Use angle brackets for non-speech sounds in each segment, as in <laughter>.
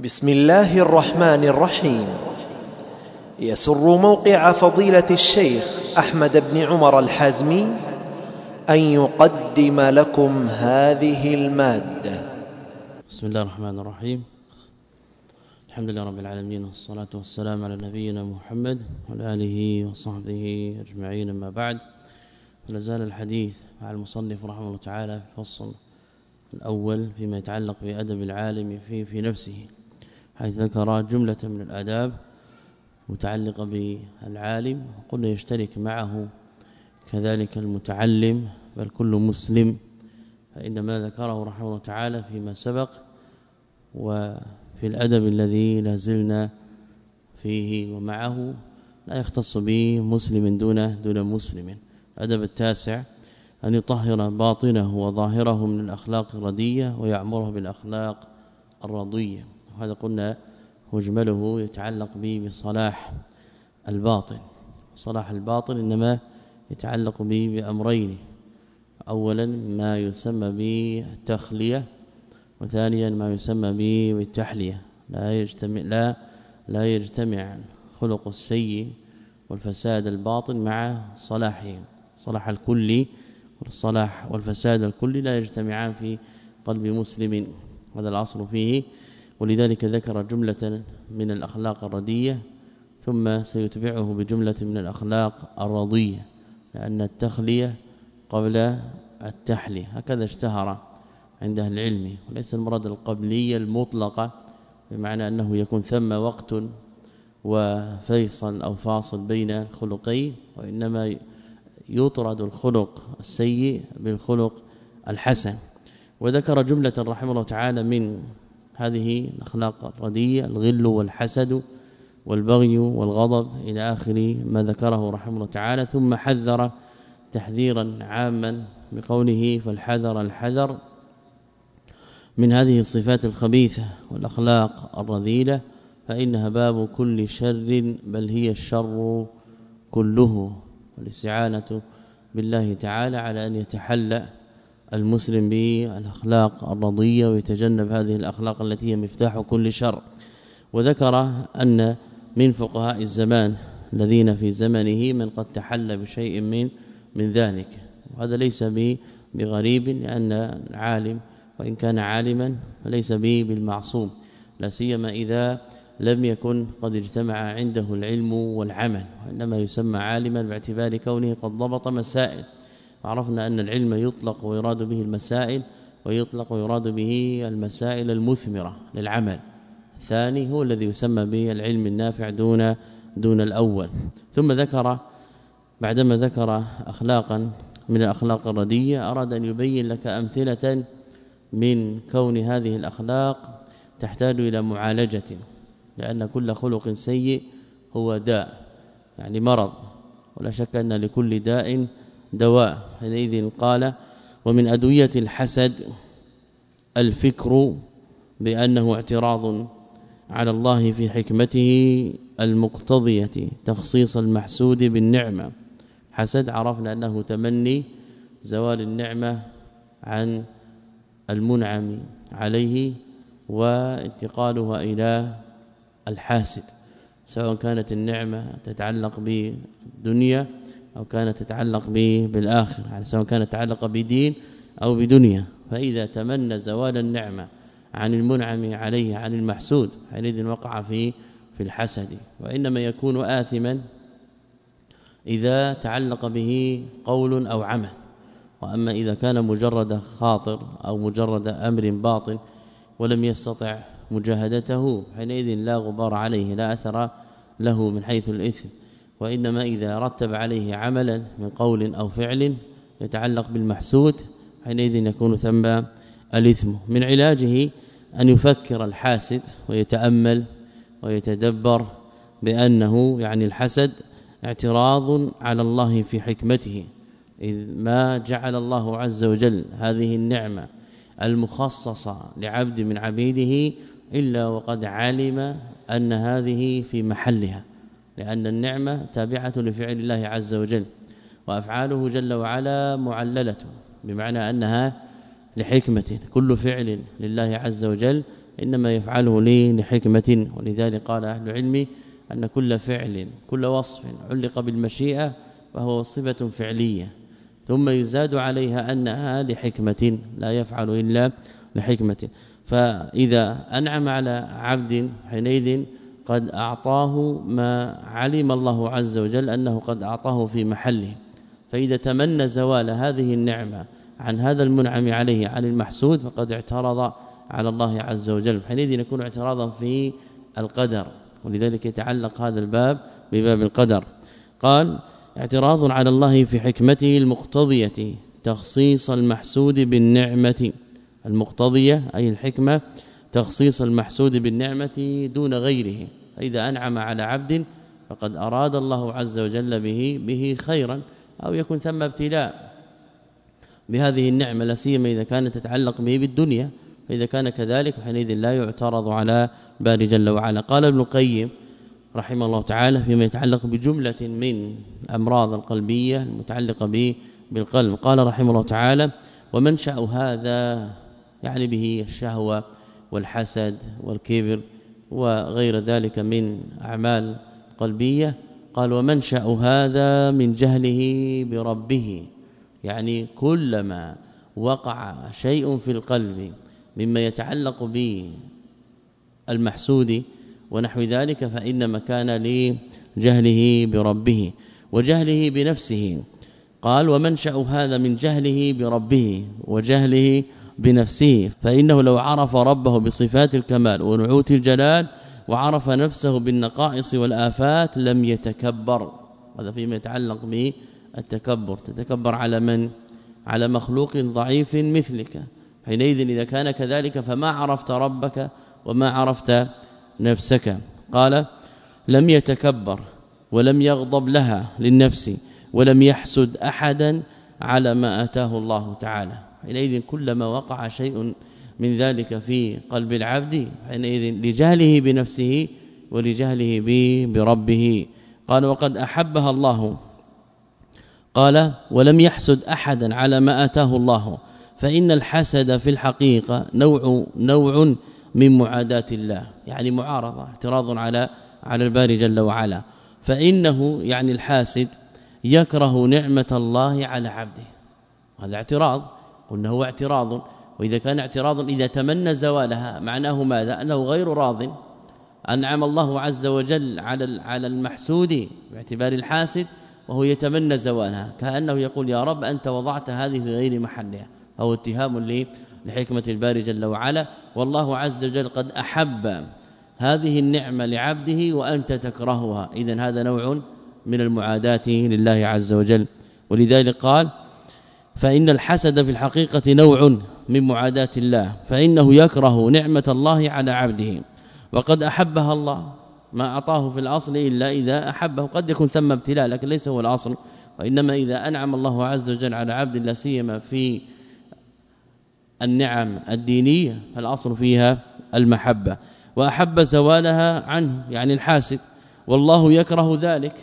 بسم الله الرحمن الرحيم. يسر موقع فضيلة الشيخ أحمد بن عمر الحازمي أن يقدم لكم هذه المادة. بسم الله الرحمن الرحيم. الحمد لله رب العالمين والصلاة والسلام على نبينا محمد وعلى آله وصحبه أجمعين. أما بعد فلازال الحديث مع المصنف رحمه الله تعالى في فصل الأول فيما يتعلق بأدب العالم في في نفسه. حيث ذكر جملة من الآداب متعلقة بالعالم وقلنا يشترك معه كذلك المتعلم بل كل مسلم فإن ما ذكره رحمه الله تعالى فيما سبق وفي الأدب الذي لازلنا فيه ومعه لا يختص به مسلم دون دون مسلم. الأدب التاسع أن يطهر باطنه وظاهره من الأخلاق الردية ويعمره بالأخلاق الرضية. وهذا قلنا مجمله يتعلق به بصلاح الباطن. صلاح الباطن إنما يتعلق به بأمرين. اولا ما يسمى بالتخلية وثانيا ما يسمى بالتحلية. لا يجتمع لا لا يجتمع خلق السيء والفساد الباطن مع صلاحه. صلاح الكلي والصلاح والفساد الكلي لا يجتمعان في قلب مسلم. هذا الأصل فيه. ولذلك ذكر جملة من الأخلاق الردية ثم سيتبعه بجملة من الأخلاق الرضية لأن التخلية قبل التحلية هكذا اشتهر عند أهل العلم وليس المراد القبلية المطلقة بمعنى أنه يكون ثم وقت وفيصل أو فاصل بين الخلقين وإنما يطرد الخلق السيء بالخلق الحسن. وذكر جملة رحمه الله تعالى من هذه الأخلاق الردية الغل والحسد والبغي والغضب إلى آخر ما ذكره رحمه الله تعالى ثم حذر تحذيرا عاما بقوله فالحذر الحذر من هذه الصفات الخبيثة والأخلاق الرذيلة فإنها باب كل شر بل هي الشر كله والاستعانة بالله تعالى على أن يتحلى المسلم بالأخلاق الرضية ويتجنب هذه الأخلاق التي هي مفتاح كل شر. وذكر أن من فقهاء الزمان الذين في زمنه من قد تحلى بشيء من من ذلك. وهذا ليس بغريب لأن العالم وإن كان عالما فليس به بالمعصوم. لا سيما إذا لم يكن قد اجتمع عنده العلم والعمل وإنما يسمى عالما باعتبار كونه قد ضبط مسائل. عرفنا أن العلم يطلق ويراد به المسائل ويطلق ويراد به المسائل المثمرة للعمل. الثاني هو الذي يسمى به العلم النافع دون دون الأول. ثم ذكر بعدما ذكر اخلاقا من الأخلاق الردية أراد أن يبين لك أمثلة من كون هذه الأخلاق تحتاج إلى معالجة لأن كل خلق سيء هو داء يعني مرض. ولا شك أن لكل داء دواء حينئذ قال ومن أدوية الحسد الفكر بأنه اعتراض على الله في حكمته المقتضية تخصيص المحسود بالنعمة. حسد عرفنا أنه تمني زوال النعمة عن المنعم عليه وانتقالها إلى الحاسد سواء كانت النعمة تتعلق بدنيا أو كانت تتعلق به بالآخرة يعني سواء كانت تتعلق بدين أو بدنيا. فإذا تمنى زوال النعمة عن المنعم عليه عن المحسود حينئذ وقع في في الحسد. وإنما يكون آثما إذا تعلق به قول أو عمل. وأما إذا كان مجرد خاطر أو مجرد أمر باطن ولم يستطع مجاهدته حينئذ لا غبار عليه لا أثر له من حيث الإثم. وإنما إذا رتب عليه عملا من قول أو فعل يتعلق بالمحسود حينئذ يكون ثم الإثم. من علاجه أن يفكر الحاسد ويتأمل ويتدبر بأنه يعني الحسد اعتراض على الله في حكمته إذ ما جعل الله عز وجل هذه النعمة المخصصة لعبد من عبيده إلا وقد علم أن هذه في محلها. لأن النعمة تابعة لفعل الله عز وجل وأفعاله جل وعلا معللة بمعنى أنها لحكمة. كل فعل لله عز وجل إنما يفعله لي لحكمة. ولذلك قال أهل العلم أن كل فعل كل وصف علق بالمشيئة فهو صفة فعلية ثم يزاد عليها أنها لحكمة لا يفعل إلا لحكمة. فإذا أنعم على عبد حينئذ قد أعطاه ما علم الله عز وجل أنه قد أعطاه في محله. فإذا تمنى زوال هذه النعمة عن هذا المنعم عليه عن المحسود فقد اعترض على الله عز وجل. حينئذ يكون اعتراضا في القدر ولذلك يتعلق هذا الباب بباب القدر. قال اعتراض على الله في حكمته المقتضية تخصيص المحسود بالنعمة. المقتضية أي الحكمة تخصيص المحسود بالنعمة دون غيره. فإذا أنعم على عبد فقد أراد الله عز وجل به به خيرا أو يكون ثم ابتلاء. بهذه النعمة لا سيما إذا كانت تتعلق به بالدنيا فإذا كان كذلك حينئذ لا يعترض على باري جل وعلا. قال ابن القيم رحمه الله تعالى فيما يتعلق بجملة من أمراض القلبية المتعلقة به بالقلب. قال رحمه الله تعالى ومنشأ هذا يعني به الشهوة والحسد والكبر وغير ذلك من أعمال قلبية قال ومنشأ هذا من جهله بربه يعني كلما وقع شيء في القلب مما يتعلق بالمحسود ونحو ذلك فإن مكان لجهله بربه وجهله بنفسه قال ومنشأ هذا من جهله بربه وجهله بنفسه فإنه لو عرف ربه بصفات الكمال ونعوت الجلال وعرف نفسه بالنقائص والآفات لم يتكبر. هذا فيما يتعلق بالتكبر. تتكبر على من؟ على مخلوق ضعيف مثلك. حينئذ إذا كان كذلك فما عرفت ربك وما عرفت نفسك. قال لم يتكبر ولم يغضب لها للنفس ولم يحسد أحدا على ما آتاه الله تعالى. حينئذ كلما وقع شيء من ذلك في قلب العبد حينئذ لجهله بنفسه ولجهله بربه. قال وقد أحبها الله. قال ولم يحسد أحدا على ما آتاه الله فإن الحسد في الحقيقة نوع نوع من معاداة الله. يعني معارضة اعتراض على على الباري جل وعلا. فإنه يعني الحاسد يكره نعمة الله على عبده. هذا اعتراض. قلنا هو اعتراض. وإذا كان اعتراض إذا تمنى زوالها معناه ماذا؟ أنه غير راض. أنعم الله عز وجل على على المحسود باعتبار الحاسد وهو يتمنى زوالها. كأنه يقول يا رب أنت وضعت هذه في غير محلها. أو اتهام لحكمة الباري جل وعلا. والله عز وجل قد أحب هذه النعمة لعبده وأنت تكرهها. اذا هذا نوع من المعاداة لله عز وجل. ولذلك قال فإن الحسد في الحقيقة نوع من معاداة الله فإنه يكره نعمة الله على عبده. وقد أحبها الله ما أعطاه في الأصل إلا إذا أحبه. قد يكون ثم ابتلاء لكن ليس هو الأصل. وإنما إذا أنعم الله عز وجل على عبد لا سيما في النعم الدينية فالأصل فيها المحبة. وأحب زوالها عنه يعني الحاسد. والله يكره ذلك.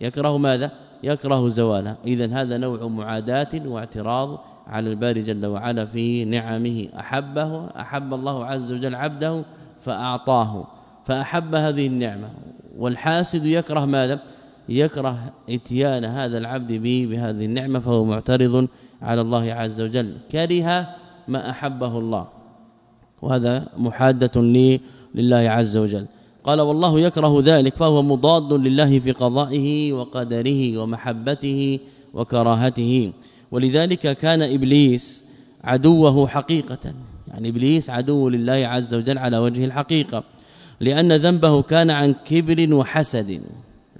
يكره ماذا؟ يكره زوالها اذا هذا نوع معاداة واعتراض على الباري جل وعلا في نعمه. أحبه أحب الله عز وجل عبده فأعطاه. فأحب هذه النعمة. والحاسد يكره ماذا؟ يكره إتيان هذا العبد به بهذه النعمة فهو معترض على الله عز وجل. كره ما أحبه الله. وهذا محادة لله عز وجل. قال والله يكره ذلك فهو مضاد لله في قضائه وقدره ومحبته وكراهته. ولذلك كان إبليس عدوه حقيقة. يعني إبليس عدو لله عز وجل على وجه الحقيقة. لأن ذنبه كان عن كبر وحسد.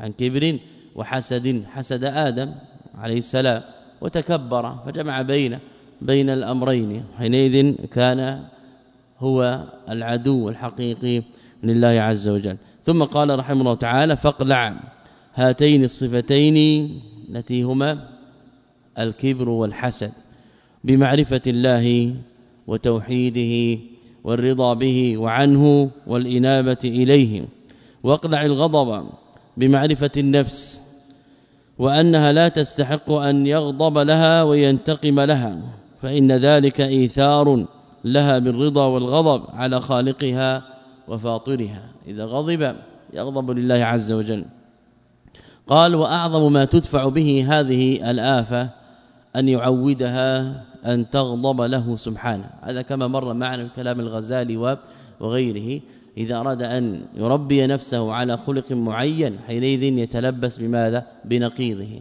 عن كبر وحسد. حسد آدم عليه السلام وتكبر فجمع بين بين الأمرين. حينئذ كان هو العدو الحقيقي. لله عز وجل. ثم قال رحمه الله تعالى فاقلع هاتين الصفتين التي هما الكبر والحسد بمعرفة الله وتوحيده والرضا به وعنه والإنابة إليه واقلع الغضب بمعرفة النفس وأنها لا تستحق أن يغضب لها وينتقم لها فإن ذلك إيثار لها بالرضا والغضب على خالقها وفاطرها. إذا غضب يغضب لله عز وجل. قال وأعظم ما تدفع به هذه الآفة أن يعودها أن تغضب له سبحانه. هذا كما مر معنا كلام الغزالي وغيره. إذا أراد أن يربي نفسه على خلق معين حينئذ يتلبس بماذا؟ بنقيضه.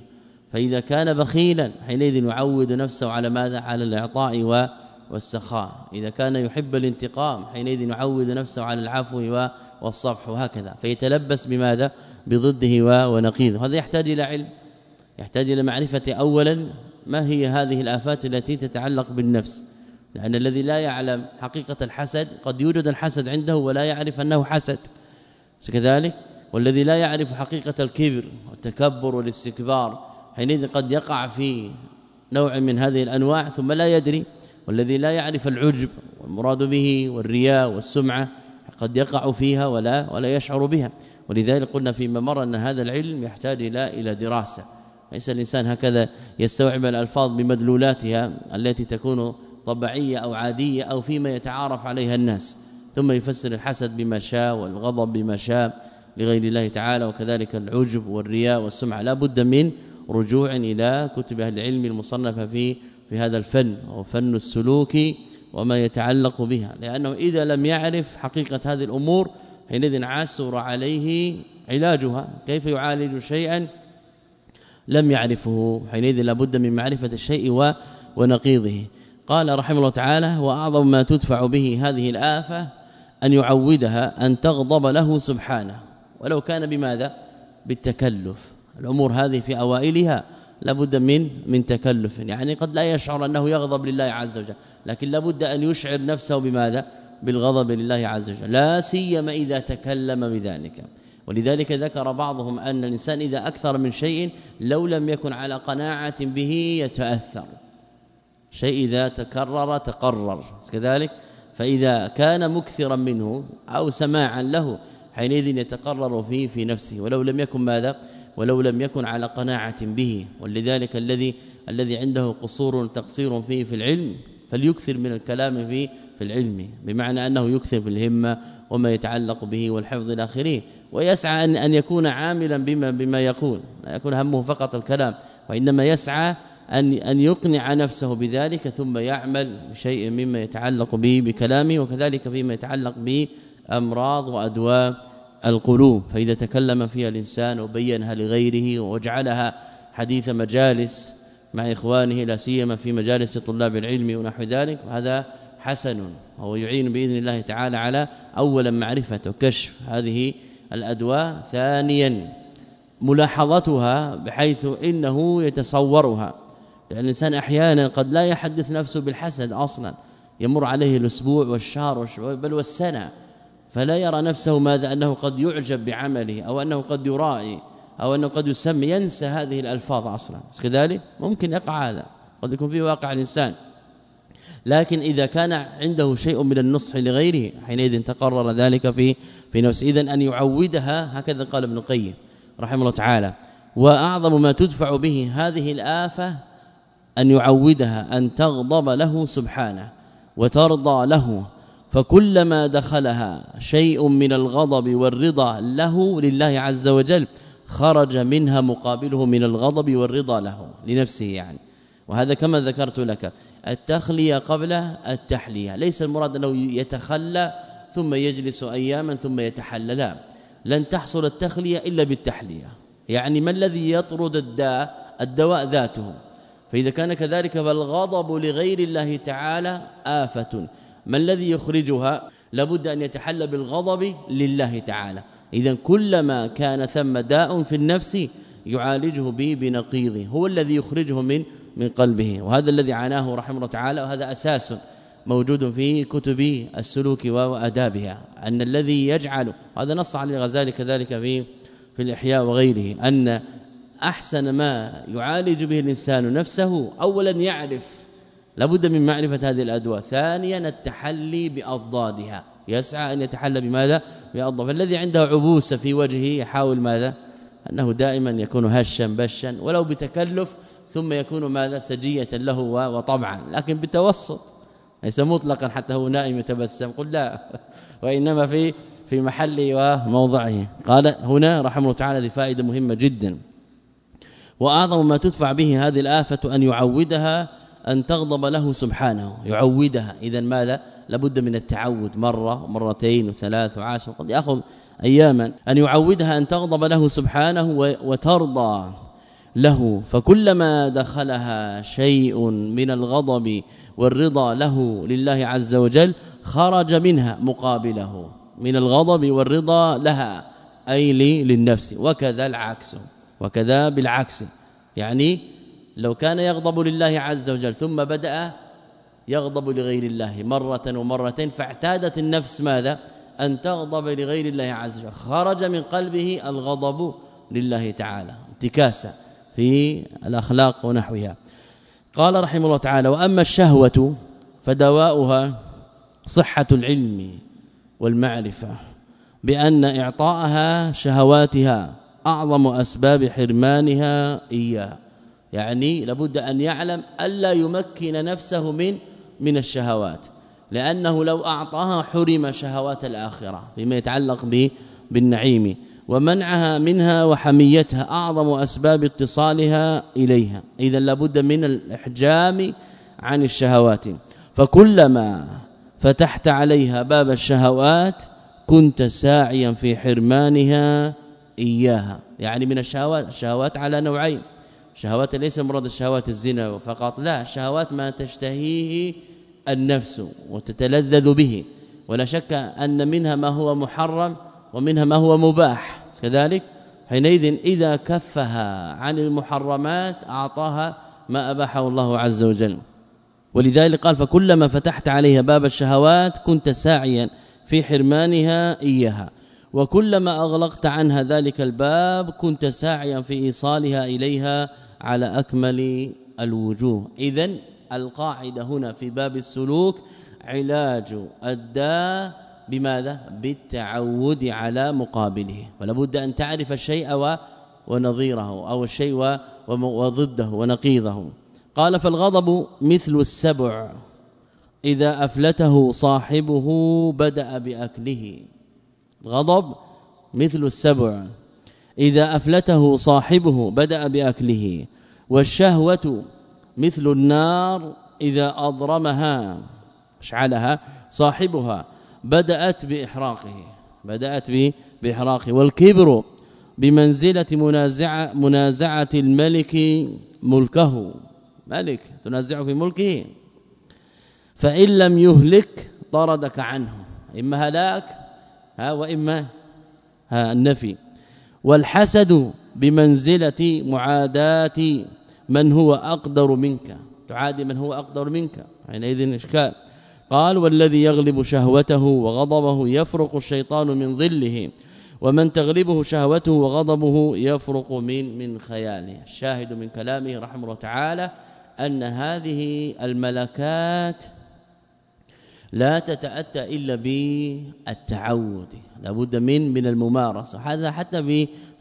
فإذا كان بخيلا حينئذ يعود نفسه على ماذا؟ على الإعطاء والسخاء. إذا كان يحب الانتقام حينئذ يعود نفسه على العفو والصفح وهكذا. فيتلبس بماذا؟ بضده ونقيضه. هذا يحتاج إلى علم. يحتاج إلى معرفة. اولا ما هي هذه الآفات التي تتعلق بالنفس؟ لأن الذي لا يعلم حقيقة الحسد قد يوجد الحسد عنده ولا يعرف أنه حسد. كذلك والذي لا يعرف حقيقة الكبر والتكبر والاستكبار حينئذ قد يقع في نوع من هذه الأنواع ثم لا يدري والذي لا يعرف العجب والمراد به والرياء والسمعة قد يقع فيها ولا ولا يشعر بها. ولذلك قلنا فيما مر أن هذا العلم يحتاج إلى إلى دراسة. ليس الإنسان هكذا يستوعب الألفاظ بمدلولاتها التي تكون طبيعية أو عادية أو فيما يتعارف عليها الناس. ثم يفسر الحسد بما شاء والغضب بما شاء لغير الله تعالى وكذلك العجب والرياء والسمعة. لا بد من رجوع إلى كتب أهل العلم المصنفة في في هذا الفن وفن السلوك وما يتعلق بها لأنه إذا لم يعرف حقيقة هذه الأمور حينئذ عسر عليه علاجها كيف يعالج شيئا لم يعرفه حينئذ لابد من معرفة الشيء ونقيضه. قال رحمه الله تعالى واعظم ما تدفع به هذه الآفة أن يعودها أن تغضب له سبحانه. ولو كان بماذا؟ بالتكلف. الأمور هذه في أوائلها لابد من من تكلف. يعني قد لا يشعر أنه يغضب لله عز وجل لكن لابد أن يشعر نفسه بماذا؟ بالغضب لله عز وجل. لا سيما إذا تكلم بذلك. ولذلك ذكر بعضهم أن الإنسان إذا أكثر من شيء لو لم يكن على قناعة به يتأثر. شيء إذا تكرر تقرر. كذلك فإذا كان مكثرا منه أو سماعا له حينئذ يتقرر فيه في نفسه. ولو لم يكن ماذا؟ ولو لم يكن على قناعة به ولذلك الذي الذي عنده قصور تقصير فيه في العلم فليكثر من الكلام في في العلم بمعنى أنه يكثر في الهمة وما يتعلق به والحفظ الاخرين ويسعى أن أن يكون عاملا بما بما يقول لا يكون همه فقط الكلام وإنما يسعى أن أن يقنع نفسه بذلك ثم يعمل بشيء مما يتعلق به بكلامه وكذلك فيما يتعلق بأمراض وادواء القلوب فإذا تكلم فيها الإنسان وبينها لغيره وجعلها حديث مجالس مع إخوانه لا سيما في مجالس طلاب العلم ونحو ذلك هذا حسن وهو يعين بإذن الله تعالى على أولا معرفة وكشف هذه الأدواء ثانيا ملاحظتها بحيث إنه يتصورها لأن الإنسان أحيانا قد لا يحدث نفسه بالحسد أصلا يمر عليه الأسبوع والشهر بل والسنة فلا يرى نفسه ماذا أنه قد يعجب بعمله أو أنه قد يرائي أو أنه قد يسمي ينسى هذه الألفاظ أصلا. كذلك ممكن يقع هذا. قد يكون في واقع الإنسان. لكن إذا كان عنده شيء من النصح لغيره حينئذ تقرر ذلك في في نفسه. اذا أن يعودها هكذا قال ابن القيم رحمه الله تعالى. وأعظم ما تدفع به هذه الآفة أن يعودها أن تغضب له سبحانه وترضى له. فكلما دخلها شيء من الغضب والرضا له لله عز وجل خرج منها مقابله من الغضب والرضا له لنفسه يعني. وهذا كما ذكرت لك التخليه قبل التحلية. ليس المراد أنه يتخلى ثم يجلس اياما ثم يتحلل لن تحصل التخلية إلا بالتحلية. يعني ما الذي يطرد الداء؟ الدواء ذاته. فإذا كان كذلك فالغضب لغير الله تعالى آفة. ما الذي يخرجها؟ لابد أن يتحلى بالغضب لله تعالى. اذا كلما كان ثم داء في النفس يعالجه به بنقيضه. هو الذي يخرجه من من قلبه. وهذا الذي عاناه رحمه الله تعالى وهذا أساس موجود في كتب السلوك وأدابها. أن الذي يجعل هذا نص على الغزالي كذلك في في الإحياء وغيره أن أحسن ما يعالج به الإنسان نفسه اولا يعرف لابد من معرفة هذه الادواء ثانيا التحلي بأضدادها. يسعى أن يتحلى بماذا؟ بأضداد. فالذي عنده عبوسه في وجهه يحاول ماذا؟ أنه دائما يكون هشا بشا ولو بتكلف ثم يكون ماذا؟ سجية له وطبعا. لكن بتوسط ليس مطلقا حتى هو نائم يتبسم. قل لا. <laughs> وإنما في في محله وموضعه. قال هنا رحمه الله تعالى هذه فائدة مهمة جدا. وأعظم ما تدفع به هذه الآفة أن يعودها أن تغضب له سبحانه يعودها. اذا ماذا؟ لابد من التعود مرة مرتين وثلاث وعشر. قد يأخذ أياما. أن يعودها أن تغضب له سبحانه وترضى له. فكلما دخلها شيء من الغضب والرضا له لله عز وجل خرج منها مقابله. من الغضب والرضا لها أي للنفس. وكذا العكس. وكذا بالعكس. يعني لو كان يغضب لله عز وجل ثم بدأ يغضب لغير الله مرة ومرتين فاعتادت النفس ماذا؟ أن تغضب لغير الله عز وجل. خرج من قلبه الغضب لله تعالى انتكاسا في الأخلاق ونحوها. قال رحمه الله تعالى وأما الشهوة فدواؤها صحة العلم والمعرفة بأن إعطاءها شهواتها أعظم أسباب حرمانها إياه. يعني لابد أن يعلم ألا يمكن نفسه من من الشهوات لأنه لو أعطاها حرم شهوات الآخرة فيما يتعلق به بالنعيم ومنعها منها وحميتها أعظم أسباب اتصالها إليها. إذا لابد من الإحجام عن الشهوات. فكلما فتحت عليها باب الشهوات كنت ساعيا في حرمانها إياها. يعني من الشهوات الشهوات على نوعين. شهوات ليس مراد الشهوات الزنا فقط لا شهوات ما تشتهيه النفس وتتلذذ به. ولا شك أن منها ما هو محرم ومنها ما هو مباح. كذلك حينئذ إذا كفها عن المحرمات أعطاها ما أباحه الله عز وجل. ولذلك قال فكلما فتحت عليها باب الشهوات كنت ساعيا في حرمانها إياها. وكلما أغلقت عنها ذلك الباب كنت ساعيا في إيصالها إليها على أكمل الوجوه. إذا القاعدة هنا في باب السلوك علاج الداء بماذا؟ بالتعود على مقابله. ولا بد أن تعرف الشيء ونظيره أو الشيء وضده ونقيضه. قال فالغضب مثل السبع. إذا أفلته صاحبه بدأ بأكله. الغضب مثل السبع. إذا أفلته صاحبه بدأ بأكله. والشهوة مثل النار إذا أضرمها أشعلها صاحبها بدأت بإحراقه بدأت بإحراقه. والكبر بمنزلة منازعة منازعة الملك ملكه ملك تنازع في ملكه. فإن لم يهلك طردك عنه إما هلاك ها وإما ها النفي. والحسد بمنزلة معاداة من هو أقدر منك؟ تعادي من هو أقدر منك. حينئذ إشكال. قال والذي يغلب شهوته وغضبه يفرق الشيطان من ظله ومن تغلبه شهوته وغضبه يفرق من من خياله. الشاهد من كلامه رحمه الله تعالى أن هذه الملكات لا تتأتى إلا بالتعود لابد من من الممارسة. هذا حتى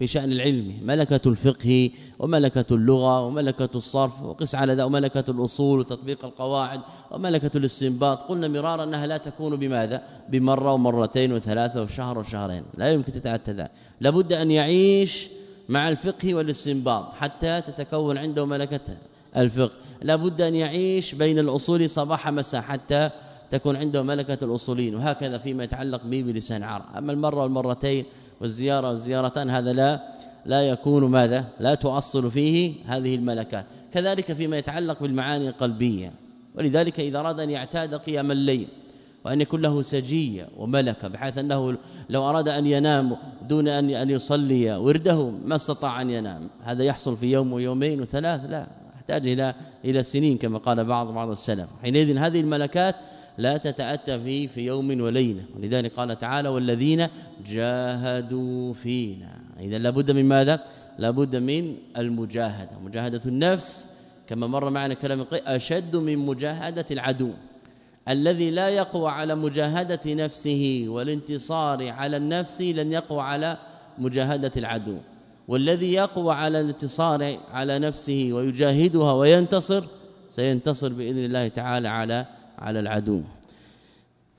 في شأن العلم ملكة الفقه وملكة اللغة وملكة الصرف وقس على ذا وملكة الأصول وتطبيق القواعد وملكة الاستنباط. قلنا مرارا أنها لا تكون بماذا؟ بمرة ومرتين وثلاثة وشهر وشهرين. لا يمكن تتاتى ذا لابد أن يعيش مع الفقه والاستنباط حتى تتكون عنده ملكة الفقه. لابد أن يعيش بين الأصول صباح مساء حتى تكون عنده ملكة الأصولين وهكذا فيما يتعلق به بلسان عرب. أما المرة والمرتين والزيارة والزيارتان هذا لا لا يكون ماذا؟ لا تؤصل فيه هذه الملكات. كذلك فيما يتعلق بالمعاني القلبية. ولذلك إذا أراد أن يعتاد قيام الليل وأن يكون له سجية وملكة بحيث أنه لو أراد أن ينام دون أن أن يصلي ورده ما استطاع أن ينام. هذا يحصل في يوم ويومين وثلاث لا يحتاج إلى إلى سنين كما قال بعض بعض السلف. حينئذ هذه الملكات لا تتأتى في في يوم وليلة. ولذلك قال تعالى والذين جاهدوا فينا. اذا لابد من ماذا؟ لابد من المجاهدة. مجاهدة النفس كما مر معنا كلام أشد من مجاهدة العدو. الذي لا يقوى على مجاهدة نفسه والانتصار على النفس لن يقوى على مجاهدة العدو. والذي يقوى على الانتصار على نفسه ويجاهدها وينتصر سينتصر بإذن الله تعالى على على العدو.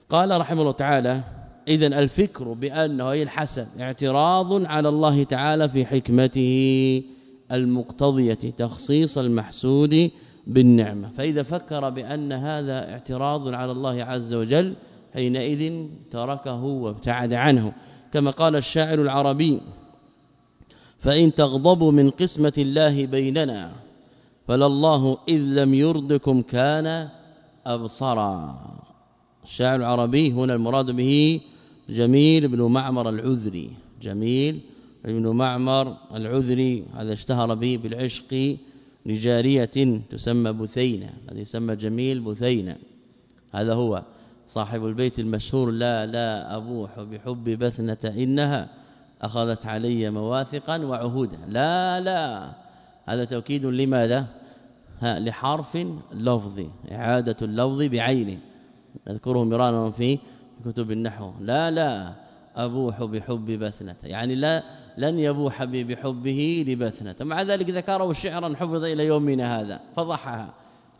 قال رحمه الله تعالى اذا الفكر بأنه اي الحسن اعتراض على الله تعالى في حكمته المقتضية تخصيص المحسود بالنعمة. فإذا فكر بأن هذا اعتراض على الله عز وجل حينئذ تركه وابتعد عنه. كما قال الشاعر العربي فإن تغضبوا من قسمة الله بيننا فلله إذ لم يرضكم كان أبصرا الشاعر العربي هنا المراد به جميل بن معمر العذري. جميل بن معمر العذري هذا اشتهر به بالعشق لجارية تسمى بثينة هذه يسمى جميل بثينة. هذا هو صاحب البيت المشهور لا لا أبوح بحب بثنة إنها أخذت علي مواثقا وعهودا. لا لا هذا توكيد لماذا؟ لحرف لفظي إعادة اللفظ بعينه. نذكره مرارا في كتب النحو. لا لا أبوح بحب بثنة. يعني لا لن يبوح بحبه لبثنة. مع ذلك ذكره شعرا حفظ إلى يومنا هذا. فضحها.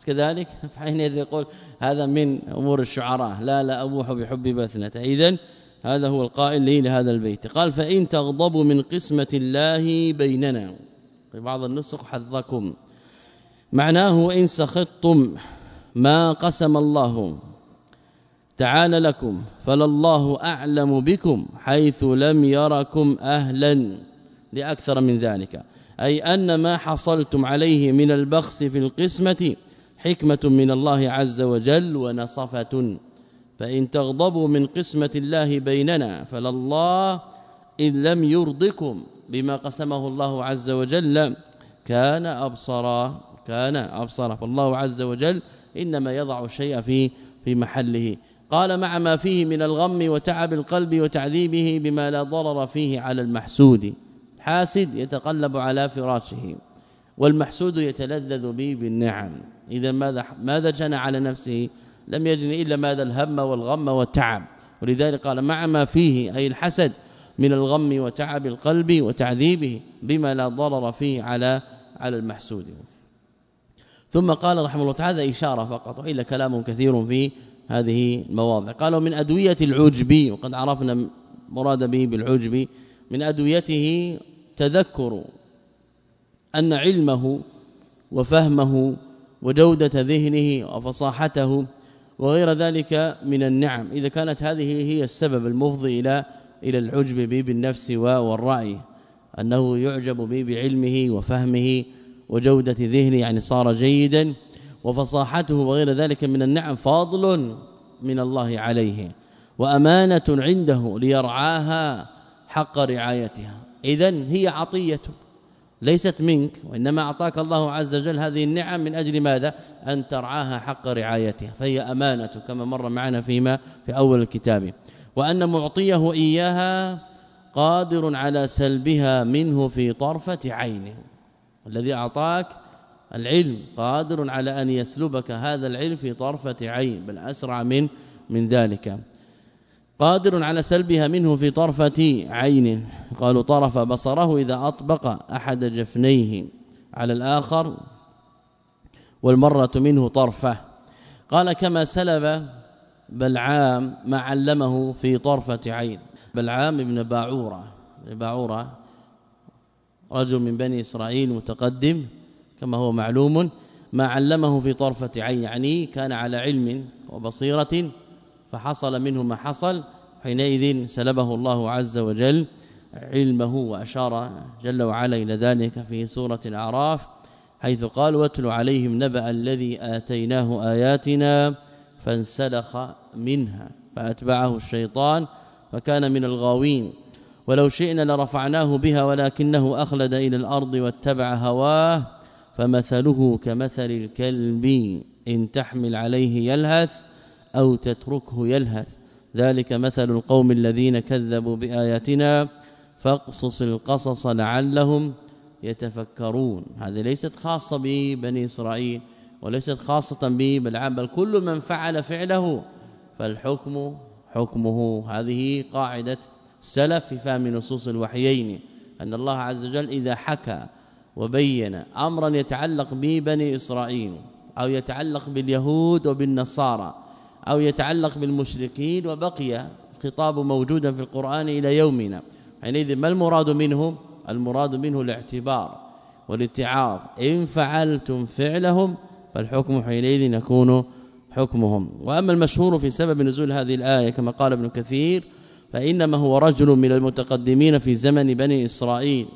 كذلك فحينئذ يقول هذا من أمور الشعراء. لا لا أبوح بحب بثنة. اذا هذا هو القائل لي لهذا البيت. قال فإن تغضبوا من قسمة الله بيننا. في بعض النسخ حظكم معناه ان سخطتم ما قسم الله تعالى لكم فلله أعلم بكم حيث لم يركم أهلا لأكثر من ذلك. أي أن ما حصلتم عليه من البخس في القسمة حكمة من الله عز وجل ونصفة. فإن تغضبوا من قسمة الله بيننا فلله إن لم يرضكم بما قسمه الله عز وجل كان أبصرا. كان أبصرا فالله عز وجل إنما يضع الشيء في في محله. قال مع ما فيه من الغم وتعب القلب وتعذيبه بما لا ضرر فيه على المحسود. حاسد يتقلب على فراشه والمحسود يتلذذ به بالنعم. إذا ماذا ماذا جنى على نفسه؟ لم يجن إلا ماذا؟ الهم والغم والتعب. ولذلك قال مع ما فيه أي الحسد من الغم وتعب القلب وتعذيبه بما لا ضرر فيه على على المحسود. ثم قال رحمه الله تعالى إشارة فقط وإلا كلام كثير في هذه المواضع. قالوا من أدوية العجب وقد عرفنا مراد به بالعجب من أدويته تذكر أن علمه وفهمه وجودة ذهنه وفصاحته وغير ذلك من النعم. إذا كانت هذه هي السبب المفضي إلى إلى العجب به بالنفس والرأي أنه يعجب به بعلمه وفهمه وجودة ذهنه يعني صار جيدا وفصاحته وغير ذلك من النعم فاضل من الله عليه وأمانة عنده ليرعاها حق رعايتها. إذا هي عطية ليست منك وإنما أعطاك الله عز وجل هذه النعم من أجل ماذا؟ أن ترعاها حق رعايتها. فهي أمانة كما مر معنا فيما في أول الكتاب. وأن معطيه إياها قادر على سلبها منه في طرفة عينه. الذي أعطاك العلم قادر على أن يسلبك هذا العلم في طرفة عين بل أسرع من من ذلك. قادر على سلبها منه في طرفة عين. قالوا طرف بصره إذا أطبق أحد جفنيه. على الآخر والمرة منه طرفة. قال كما سلب بلعام ما علمه في طرفة عين. بلعام ابن باعورة. باعورة رجل من بني إسرائيل متقدم كما هو معلوم ما علمه في طرفة عين يعني كان على علم وبصيرة فحصل منه ما حصل حينئذ سلبه الله عز وجل علمه وأشار جل وعلا إلى ذلك في سورة الأعراف حيث قال واتل عليهم نبأ الذي آتيناه آياتنا فانسلخ منها فأتبعه الشيطان فكان من الغاوين ولو شئنا لرفعناه بها ولكنه أخلد إلى الأرض واتبع هواه فمثله كمثل الكلب إن تحمل عليه يلهث أو تتركه يلهث. ذلك مثل القوم الذين كذبوا بآياتنا فاقصص القصص لعلهم يتفكرون. هذه ليست خاصة ببني إسرائيل وليست خاصة به بل كل من فعل فعله فالحكم حكمه. هذه قاعدة السلف في فهم نصوص الوحيين أن الله عز وجل إذا حكى وبين أمرا يتعلق ببني إسرائيل أو يتعلق باليهود وبالنصارى أو يتعلق بالمشركين وبقي خطاب موجودا في القرآن إلى يومنا. حينئذ ما المراد منه؟ المراد منه الاعتبار والاتعاظ. إن فعلتم فعلهم فالحكم حينئذ يكون حكمهم. وأما المشهور في سبب نزول هذه الآية كما قال ابن كثير فإنما هو رجل من المتقدمين في زمن بني إسرائيل.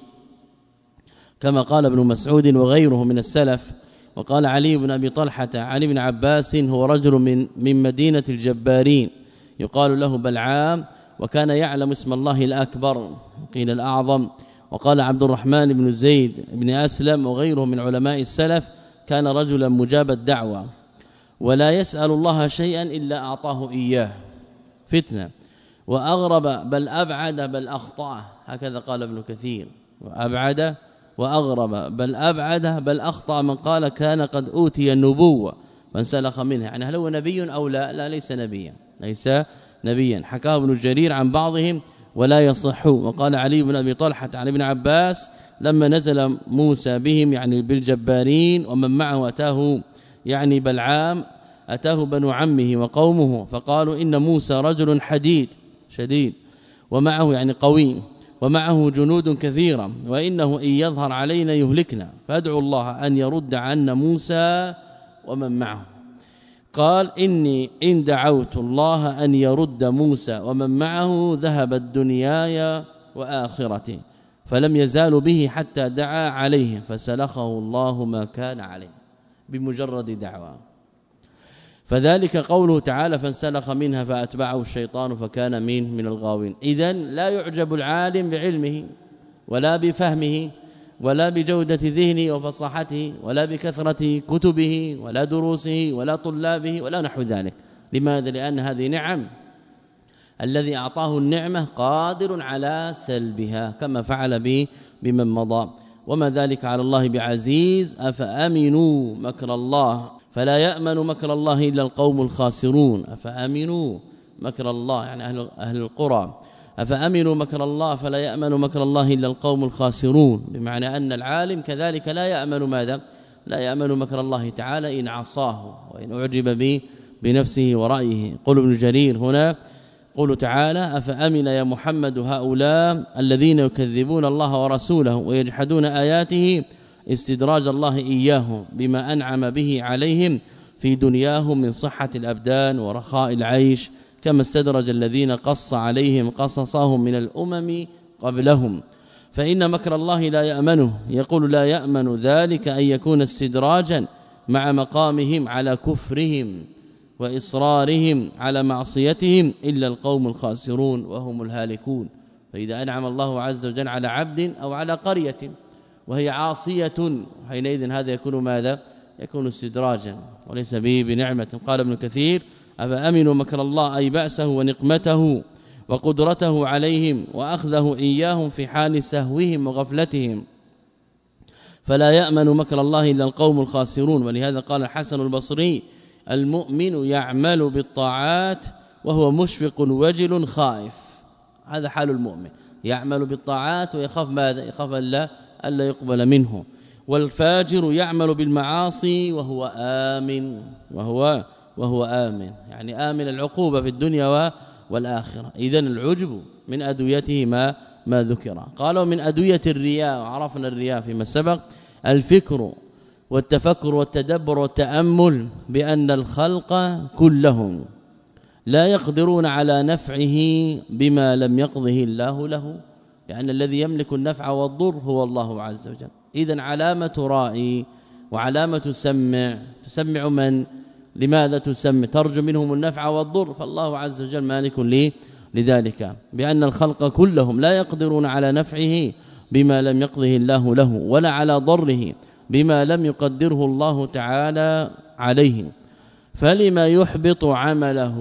كما قال ابن مسعود وغيره من السلف وقال علي بن أبي طلحة عن ابن عباس هو رجل من من مدينة الجبارين. يقال له بلعام وكان يعلم اسم الله الأكبر قيل الأعظم. وقال عبد الرحمن بن زيد بن أسلم وغيره من علماء السلف كان رجلا مجاب الدعوة. ولا يسأل الله شيئا إلا أعطاه إياه. فتنة. وأغرب بل أبعد بل أخطأ هكذا قال ابن كثير. وأبعد وأغرب بل أبعد بل أخطأ من قال كان قد أوتي النبوة. فانسلخ منها. يعني هل هو نبي أو لا؟ لا ليس نبيا. ليس نبيا. حكاه ابن جرير عن بعضهم ولا يصح وقال علي بن أبي طلحة عن ابن عباس لما نزل موسى بهم يعني بالجبارين ومن معه أتاه يعني بلعام أتاه بنو عمه وقومه فقالوا إن موسى رجل حديد. شديد ومعه يعني قوي ومعه جنود كثيرة وإنه إن يظهر علينا يهلكنا فادعوا الله أن يرد عنا موسى ومن معه. قال إني إن دعوت الله أن يرد موسى ومن معه ذهبت دنياي وآخرتي فلم يزال به حتى دعا عليه فسلخه الله ما كان عليه بمجرد دعوة. فذلك قوله تعالى فانسلخ منها فأتبعه الشيطان فكان من من الغاوين. اذا لا يعجب العالم بعلمه ولا بفهمه ولا بجودة ذهنه وفصاحته ولا بكثرة كتبه ولا دروسه ولا طلابه ولا نحو ذلك. لماذا؟ لأن هذه نعم. الذي أعطاه النعمة قادر على سلبها كما فعل به بمن مضى. وما ذلك على الله بعزيز؟ أفأمنوا مكر الله فلا يأمن مكر الله إلا القوم الخاسرون. أفأمنوا مكر الله يعني أهل, أهل القرى. أفأمنوا مكر الله فلا يأمن مكر الله إلا القوم الخاسرون. بمعنى أن العالم كذلك لا يأمن ماذا؟ لا يأمن مكر الله تعالى إن عصاه وإن أعجب به بنفسه ورأيه. قل ابن جرير هنا قول تعالى أفأمن يا محمد هؤلاء الذين يكذبون الله ورسوله ويجحدون آياته استدراج الله إياهم بما أنعم به عليهم في دنياهم من صحة الأبدان ورخاء العيش كما استدرج الذين قص عليهم قصصهم من الأمم قبلهم. فإن مكر الله لا يأمنه يقول لا يأمن ذلك أن يكون استدراجا مع مقامهم على كفرهم وإصرارهم على معصيتهم إلا القوم الخاسرون وهم الهالكون. فإذا أنعم الله عز وجل على عبد أو على قرية وهي عاصية. حينئذ هذا يكون ماذا؟ يكون استدراجا وليس به بنعمة. قال ابن كثير أفأمنوا مكر الله أي بأسه ونقمته وقدرته عليهم وأخذه إياهم في حال سهوهم وغفلتهم؟ فلا يأمن مكر الله إلا القوم الخاسرون. ولهذا قال الحسن البصري المؤمن يعمل بالطاعات وهو مشفق وجل خائف. هذا حال المؤمن. يعمل بالطاعات ويخاف ماذا؟ يخاف الا ألا يقبل منه. والفاجر يعمل بالمعاصي وهو آمن وهو وهو آمن. يعني آمن العقوبة في الدنيا والآخرة. اذا العجب من أدويته ما ما ذكر. قالوا من أدوية الرياء وعرفنا الرياء فيما سبق. الفكر والتفكر والتدبر والتأمل بأن الخلق كلهم لا يقدرون على نفعه بما لم يقضه الله له. لأن الذي يملك النفع والضر هو الله عز وجل. اذا علامة رائي وعلامة سمع تسمع من؟ لماذا تسمي ترجو منهم النفع والضر؟ فالله عز وجل مالك لي لذلك. بأن الخلق كلهم لا يقدرون على نفعه بما لم يقضه الله له ولا على ضره بما لم يقدره الله تعالى عليه. فلما يحبط عمله؟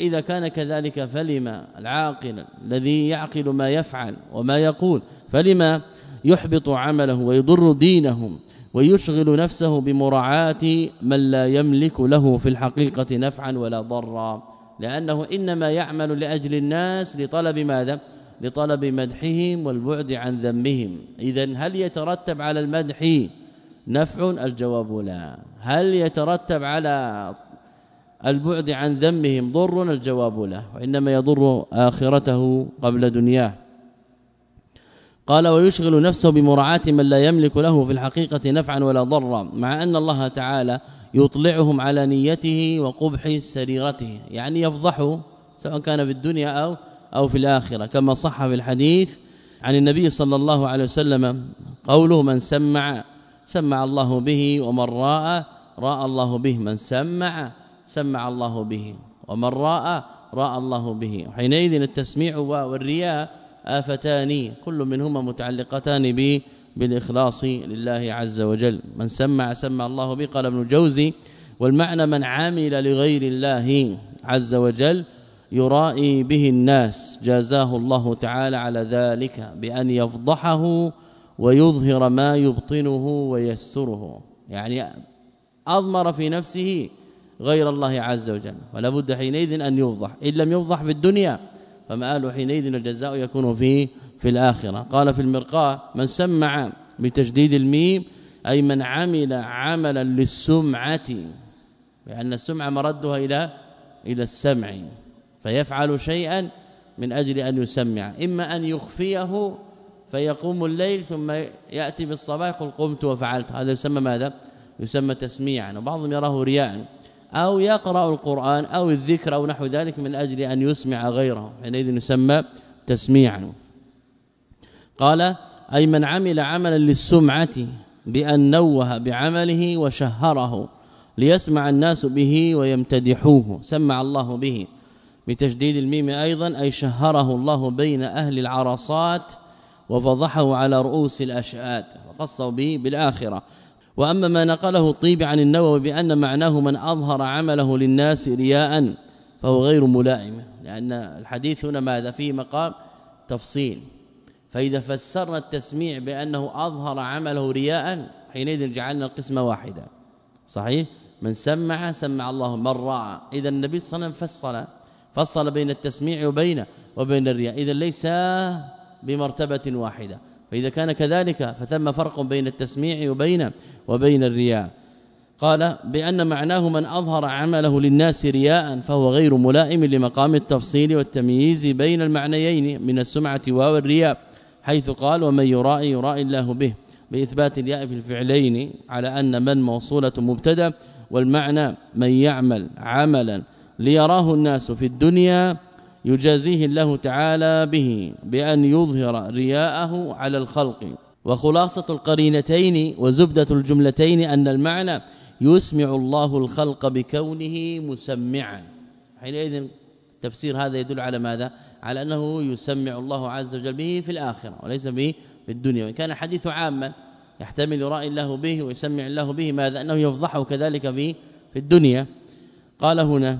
إذا كان كذلك فلما العاقل الذي يعقل ما يفعل وما يقول فلما يحبط عمله ويضر دينهم ويشغل نفسه بمراعاة من لا يملك له في الحقيقة نفعا ولا ضرا لأنه إنما يعمل لأجل الناس لطلب ماذا؟ لطلب مدحهم والبعد عن ذمهم. اذا هل يترتب على المدح نفع؟ الجواب لا. هل يترتب على البعد عن ذمهم ضر الجواب له وإنما يضر آخرته قبل دنياه. قال ويشغل نفسه بمراعاة من لا يملك له في الحقيقة نفعا ولا ضرا مع أن الله تعالى يطلعهم على نيته وقبح سريرته. يعني يفضحه سواء كان في الدنيا أو أو في الآخرة. كما صح في الحديث عن النبي صلى الله عليه وسلم قوله من سمع سمع الله به ومن رأى رأى الله به من سمع سمع الله به ومن راى راى الله به. حينئذ التسميع والرياء آفتان كل منهما متعلقتان به بالإخلاص لله عز وجل. من سمع سمع الله به قال ابن الجوزي والمعنى من عامل لغير الله عز وجل يرائي به الناس. جازاه الله تعالى على ذلك بأن يفضحه ويظهر ما يبطنه ويستره يعني أضمر في نفسه غير الله عز وجل. ولا بد حينئذ أن يفضح إن لم يفضح في الدنيا فمآل حينئذ الجزاء يكون في في الآخرة. قال في المرقاة من سمع بتجديد الميم أي من عمل عملا للسمعة. لأن السمعة مردها إلى إلى السمع. فيفعل شيئا من أجل أن يسمع. إما أن يخفيه فيقوم الليل ثم يأتي بالصباح يقول قمت وفعلت. هذا يسمى ماذا؟ يسمى تسميعا. وبعضهم يراه رياء. أو يقرأ القرآن أو الذكر أو نحو ذلك من أجل أن يسمع غيره. حينئذ يسمى تسميعا. قال أي من عمل عملا للسمعة بأن نوه بعمله وشهره ليسمع الناس به ويمتدحوه. سمع الله به. بتشديد الميم أيضا أي شهره الله بين أهل العرصات وفضحه على رؤوس الاشهاد وقصوا به بالآخرة. وأما ما نقله الطيب عن النووي بأن معناه من أظهر عمله للناس رياء فهو غير ملائم لأن الحديث هنا ماذا؟ فيه مقام تفصيل. فإذا فسرنا التسميع بأنه أظهر عمله رياء حينئذ جعلنا القسمه واحدة صحيح؟ من سمع سمع الله. من رأى. إذا النبي صلى الله عليه وسلم فصل. فصل بين التسميع وبين وبين الرياء. إذا ليس بمرتبة واحدة. فإذا كان كذلك فثم فرق بين التسميع وبين وبين الرياء. قال بأن معناه من أظهر عمله للناس رياء فهو غير ملائم لمقام التفصيل والتمييز بين المعنيين من السمعة والرياء حيث قال ومن يرائي يرائي الله به. بإثبات الياء في الفعلين على أن من موصولة مبتدأ والمعنى من يعمل عملا ليراه الناس في الدنيا يجازيه الله تعالى به بأن يظهر رياءه على الخلق. وخلاصة القرينتين وزبدة الجملتين أن المعنى يسمع الله الخلق بكونه مسمعا. حينئذ تفسير هذا يدل على ماذا؟ على أنه يسمع الله عز وجل به في الآخرة وليس به في الدنيا. وإن كان الحديث عاما يحتمل يرائي الله به ويسمع الله به ماذا؟ أنه يفضحه كذلك في في الدنيا. قال هنا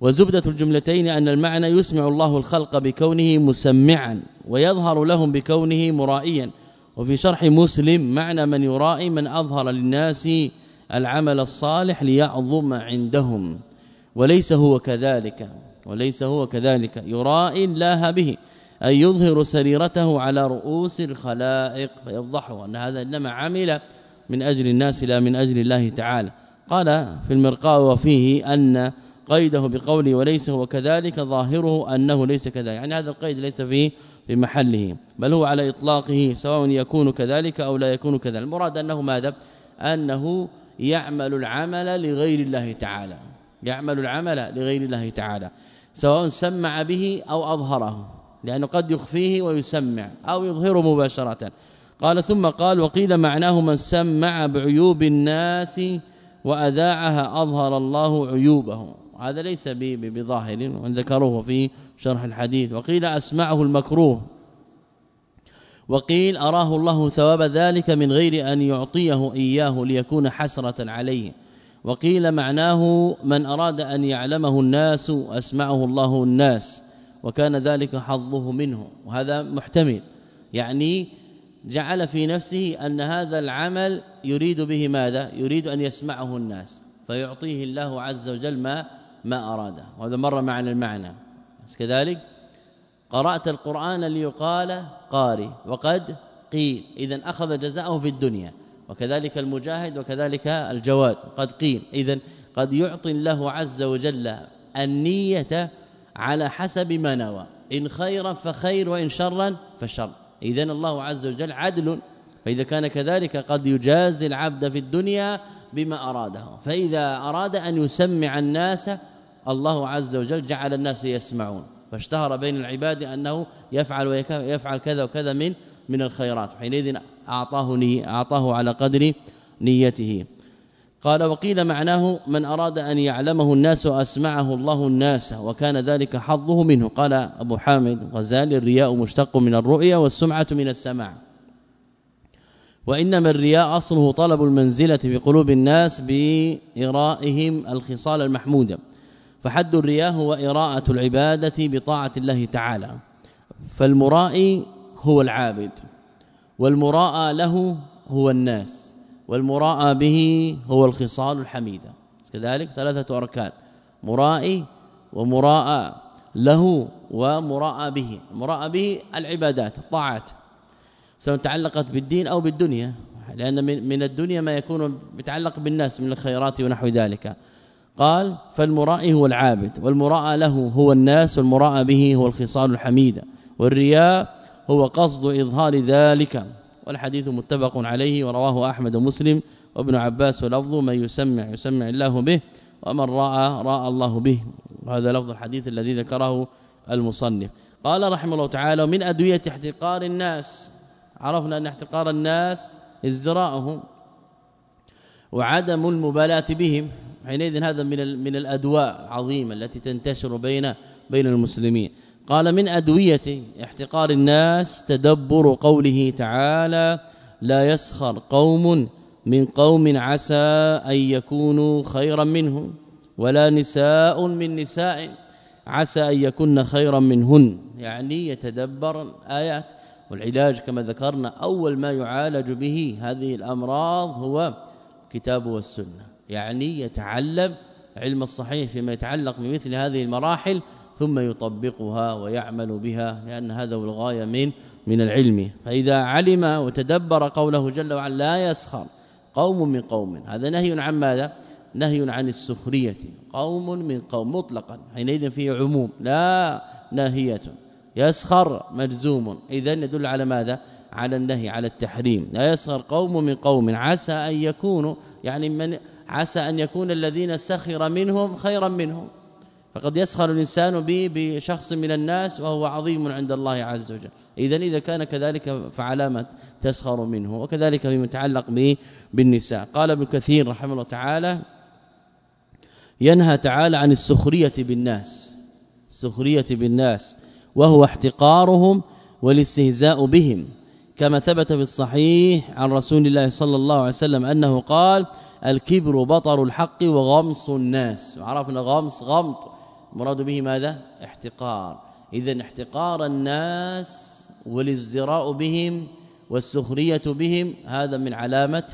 وزبدة الجملتين أن المعنى يسمع الله الخلق بكونه مسمعا ويظهر لهم بكونه مرائيا. وفي شرح مسلم معنى من يرائي من أظهر للناس العمل الصالح ليعظم عندهم. وليس هو كذلك وليس هو كذلك. يرائي الله به أي يظهر سريرته على رؤوس الخلائق. فيفضحه أن هذا إنما عمل من أجل الناس لا من أجل الله تعالى. قال في المرقاء وفيه أن قيده بقوله وليس هو كذلك ظاهره أنه ليس كذلك. يعني هذا القيد ليس في بمحله بل هو على إطلاقه سواء يكون كذلك أو لا يكون كذلك. المراد أنه ماذا؟ أنه يعمل العمل لغير الله تعالى. يعمل العمل لغير الله تعالى سواء سمع به أو أظهره لأنه قد يخفيه ويسمع أو يظهره مباشرة. قال ثم قال وقيل معناه من سمع بعيوب الناس وأذاعها أظهر الله عيوبه هذا ليس بظاهر وذكروه في شرح الحديث. وقيل أسمعه المكروه. وقيل أراه الله ثواب ذلك من غير أن يعطيه إياه ليكون حسرة عليه. وقيل معناه من أراد أن يعلمه الناس أسمعه الله الناس وكان ذلك حظه منه. وهذا محتمل. يعني جعل في نفسه أن هذا العمل يريد به ماذا؟ يريد أن يسمعه الناس فيعطيه الله عز وجل ما ما أراده وهذا مر معنا المعنى. كذلك قرأت القرآن ليقال قاري وقد قيل اذا أخذ جزاءه في الدنيا وكذلك المجاهد وكذلك الجواد قد قيل. اذا قد يعطي الله عز وجل النية على حسب ما نوى. إن خيرا فخير وإن شرا فشر. اذا الله عز وجل عدل. فإذا كان كذلك قد يجازي العبد في الدنيا بما أراده. فإذا أراد أن يسمع الناس الله عز وجل جعل الناس يسمعون فاشتهر بين العباد أنه يفعل ويفعل كذا وكذا من من الخيرات حينئذ أعطاه ني أعطاه على قدر نيته. قال وقيل معناه من أراد أن يعلمه الناس وأسمعه الله الناس وكان ذلك حظه منه. قال أبو حامد غزالي الرياء مشتق من الرؤيا والسمعة من السماع. وإنما الرياء أصله طلب المنزلة في قلوب الناس بإرائهم الخصال المحمودة. فحد الرياء هو إراءة العبادة بطاعة الله تعالى. فالمرائي هو العابد والمراءى له هو الناس والمراءى به هو الخصال الحميدة كذلك ثلاثة أركان مرائي ومراءى له ومراءى به. مراءى به العبادات الطاعات سواء تعلقت بالدين أو بالدنيا لأن من الدنيا ما يكون متعلق بالناس من الخيرات ونحو ذلك. قال فالمرائي هو العابد والمراءى له هو الناس والمراءى به هو الخصال الحميدة والرياء هو قصد إظهار ذلك والحديث متفق عليه ورواه أحمد ومسلم وابن عباس ولفظ من يسمع يسمع الله به ومن راى راى الله به وهذا لفظ الحديث الذي ذكره المصنف قال رحمه الله تعالى من أدوية احتقار الناس عرفنا أن احتقار الناس ازدراءهم وعدم المبالاة بهم حينئذ هذا من من الأدواء العظيمة التي تنتشر بين بين المسلمين. قال من أدوية احتقار الناس تدبر قوله تعالى لا يسخر قوم من قوم عسى أن يكونوا خيرا منهم ولا نساء من نساء عسى أن يكن خيرا منهن. يعني يتدبر الآيات والعلاج كما ذكرنا أول ما يعالج به هذه الأمراض هو كتاب والسنة. يعني يتعلم علم الصحيح فيما يتعلق بمثل هذه المراحل ثم يطبقها ويعمل بها لأن هذا هو الغاية من من العلم. فإذا علم وتدبر قوله جل وعلا لا يسخر قوم من قوم. هذا نهي عن ماذا؟ نهي عن السخرية. قوم من قوم مطلقا. حينئذ فيه عموم. لا ناهية. يسخر مجزوم. اذا يدل على ماذا؟ على النهي على التحريم. لا يسخر قوم من قوم. عسى أن يكونوا يعني من عسى أن يكون الذين سخر منهم خيرا منهم. فقد يسخر الإنسان به بشخص من الناس وهو عظيم عند الله عز وجل. اذا إذا كان كذلك فعلامه تسخر منه وكذلك فيما يتعلق به بالنساء. قال ابن كثير رحمه الله تعالى ينهى تعالى عن السخرية بالناس السخرية بالناس وهو احتقارهم والاستهزاء بهم. كما ثبت في الصحيح عن رسول الله صلى الله عليه وسلم أنه قال الكبر بطر الحق وغمص الناس. وعرفنا غمص غمط. مراد به ماذا؟ احتقار. اذا احتقار الناس والازدراء بهم والسخرية بهم هذا من علامة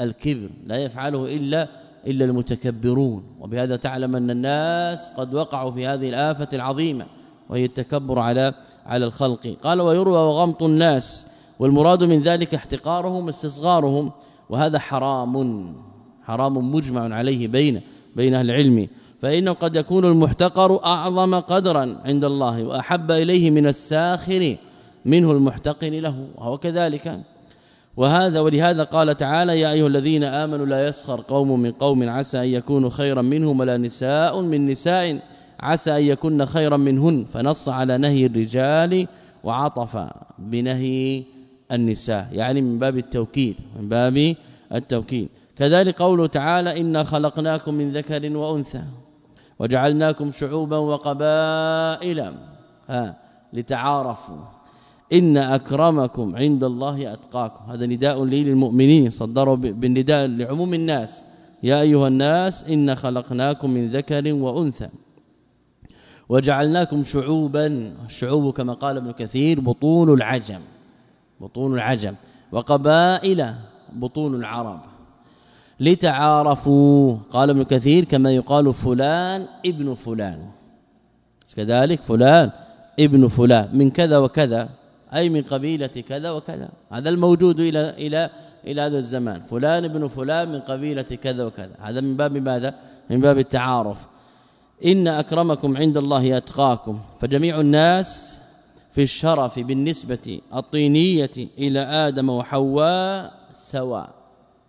الكبر. لا يفعله إلا إلا المتكبرون. وبهذا تعلم أن الناس قد وقعوا في هذه الآفة العظيمة وهي التكبر على على الخلق. قال ويروى وغمط الناس. والمراد من ذلك احتقارهم استصغارهم. وهذا حرام حرام مجمع عليه بين بين أهل العلم. فإنه قد يكون المحتقر أعظم قدرا عند الله وأحب إليه من الساخر منه المحتقن له وهو كذلك. وهذا ولهذا قال تعالى يا أيها الذين آمنوا لا يسخر قوم من قوم عسى أن يكونوا خيرا منهم ولا نساء من نساء عسى أن يكن خيرا منهن. فنص على نهي الرجال وعطف بنهي النساء يعني من باب التوكيد من باب التوكيد. كذلك قوله تعالى إنا خلقناكم من ذكر وأنثى وجعلناكم شعوبا وقبائل. ها لتعارفوا. إن أكرمكم عند الله أتقاكم. هذا نداء للمؤمنين صدروا بالنداء لعموم الناس. يا أيها الناس إن خلقناكم من ذكر وأنثى وجعلناكم شعوبا. الشعوب كما قال ابن كثير بطون العجم. بطون العجم وقبائل بطون العرب. لتعارفوا قال ابن كثير كما يقال فلان ابن فلان. كذلك فلان ابن فلان من كذا وكذا أي من قبيلة كذا وكذا. هذا الموجود إلى إلى إلى هذا الزمان. فلان ابن فلان من قبيلة كذا وكذا. هذا من باب ماذا؟ من باب التعارف. إن أكرمكم عند الله أتقاكم. فجميع الناس في الشرف بالنسبة الطينية إلى آدم وحواء سواء.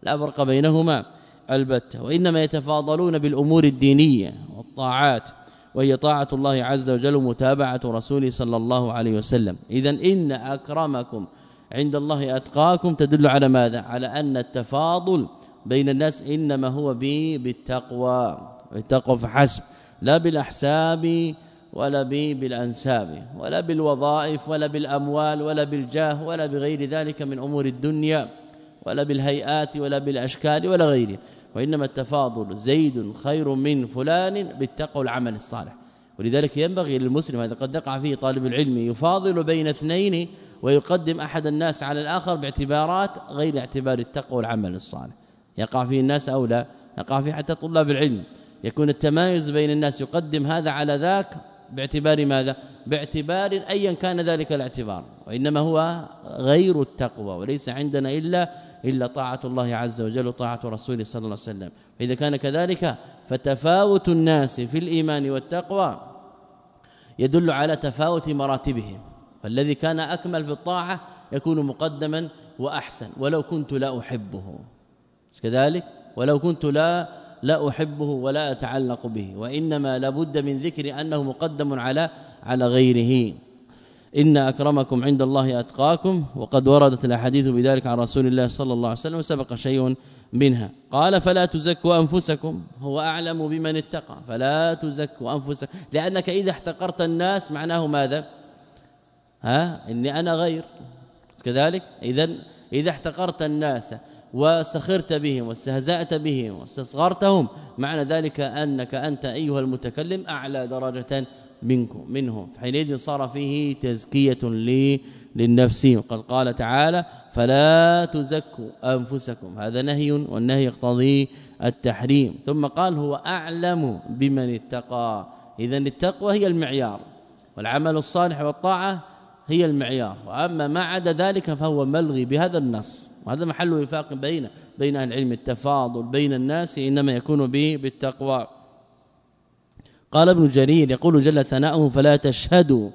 لا فرق بينهما البتة. وإنما يتفاضلون بالأمور الدينية والطاعات وهي طاعة الله عز وجل ومتابعة رسوله صلى الله عليه وسلم. إذا إن أكرمكم عند الله أتقاكم تدل على ماذا؟ على أن التفاضل بين الناس إنما هو بالتقوى بالتقوى فحسب لا بالأحساب ولا بالأنساب ولا بالوظائف ولا بالأموال ولا بالجاه ولا بغير ذلك من أمور الدنيا ولا بالهيئات ولا بالأشكال ولا غيره. وإنما التفاضل زيد خير من فلان بالتقوى والعمل الصالح. ولذلك ينبغي للمسلم هذا قد يقع فيه طالب العلم يفاضل بين اثنين ويقدم أحد الناس على الآخر باعتبارات غير اعتبار التقوى والعمل الصالح. يقع فيه الناس أو لا؟ يقع فيه حتى طلاب العلم. يكون التمايز بين الناس يقدم هذا على ذاك باعتبار ماذا؟ باعتبار ايا كان ذلك الاعتبار وإنما هو غير التقوى وليس عندنا إلا إلا طاعة الله عز وجل وطاعه رسوله صلى الله عليه وسلم. فإذا كان كذلك فتفاوت الناس في الإيمان والتقوى يدل على تفاوت مراتبهم. فالذي كان أكمل في الطاعة يكون مقدما وأحسن. ولو كنت لا أحبه. كذلك؟ ولو كنت لا لا أحبه ولا أتعلق به وإنما لابد من ذكر أنه مقدم على على غيره. إن أكرمكم عند الله أتقاكم وقد وردت الأحاديث بذلك عن رسول الله صلى الله عليه وسلم وسبق شيء منها. قال فلا تزكوا أنفسكم هو أعلم بمن اتقى. فلا تزكوا أنفسكم لأنك إذا احتقرت الناس معناه ماذا؟ ها؟ إني أنا غير. كذلك؟ اذا إذا احتقرت الناس وسخرت بهم واستهزأت بهم واستصغرتهم معنى ذلك أنك أنت أيها المتكلم أعلى درجة منكم منهم. حينئذ صار فيه تزكية للنفس. وقد قال تعالى فلا تزكوا أنفسكم. هذا نهي والنهي يقتضي التحريم. ثم قال هو أعلم بمن اتقى. اذا التقوى هي المعيار والعمل الصالح والطاعة هي المعيار. وأما ما عدا ذلك فهو ملغي بهذا النص. وهذا محل وفاق بين بين أهل العلم التفاضل بين الناس إنما يكون به بالتقوى. قال ابن جرير يقول جل ثناؤه فلا تشهدوا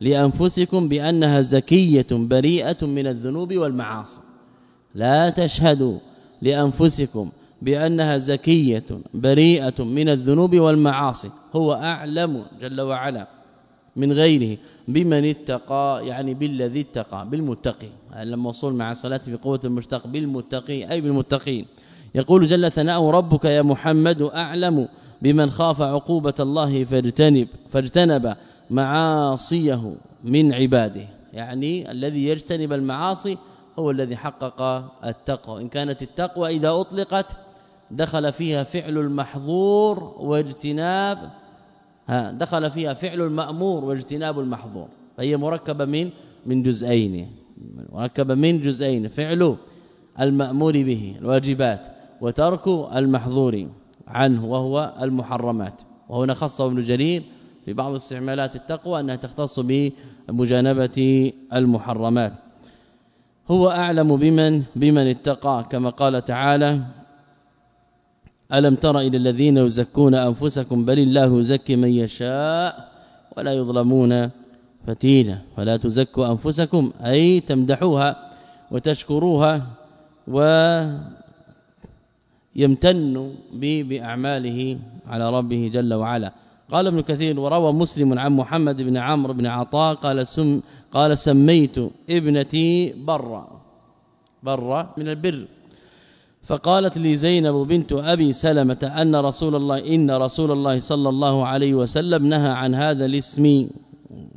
لأنفسكم بأنها زكية بريئة من الذنوب والمعاصي. لا تشهدوا لأنفسكم بأنها زكية بريئة من الذنوب والمعاصي. هو أعلم جل وعلا من غيره. بمن اتقى يعني بالذي اتقى بالمتقي. لما وصول مع صلاه في قوة المشتق بالمتقي أي بالمتقين. يقول جل ثناؤه ربك يا محمد أعلم بمن خاف عقوبة الله فاجتنب فاجتنب معاصيه من عباده. يعني الذي يجتنب المعاصي هو الذي حقق التقوى. إن كانت التقوى إذا أطلقت دخل فيها فعل المحظور واجتناب دخل فيها فعل المأمور واجتناب المحظور. فهي مركبة من من جزئين. مركبة من جزئين فعل المأمور به الواجبات وترك المحظور عنه وهو المحرمات. وهنا خصه ابن جرير في بعض استعمالات التقوى أنها تختص بمجانبة المحرمات. هو أعلم بمن بمن اتقى كما قال تعالى ألم تر إلى الذين يزكون أنفسكم بل الله يزكي من يشاء ولا يظلمون فتيلا فلا تزكوا أنفسكم أي تمدحوها وتشكروها ويمتن بأعماله على ربه جل وعلا. قال ابن كثير وروى مسلم عن محمد بن عمرو بن عطاء قال سم قال سميت ابنتي برا. برا من البر. فقالت لي زينب بنت أبي سلمة أن رسول الله إن رسول الله صلى الله عليه وسلم نهى عن هذا الاسم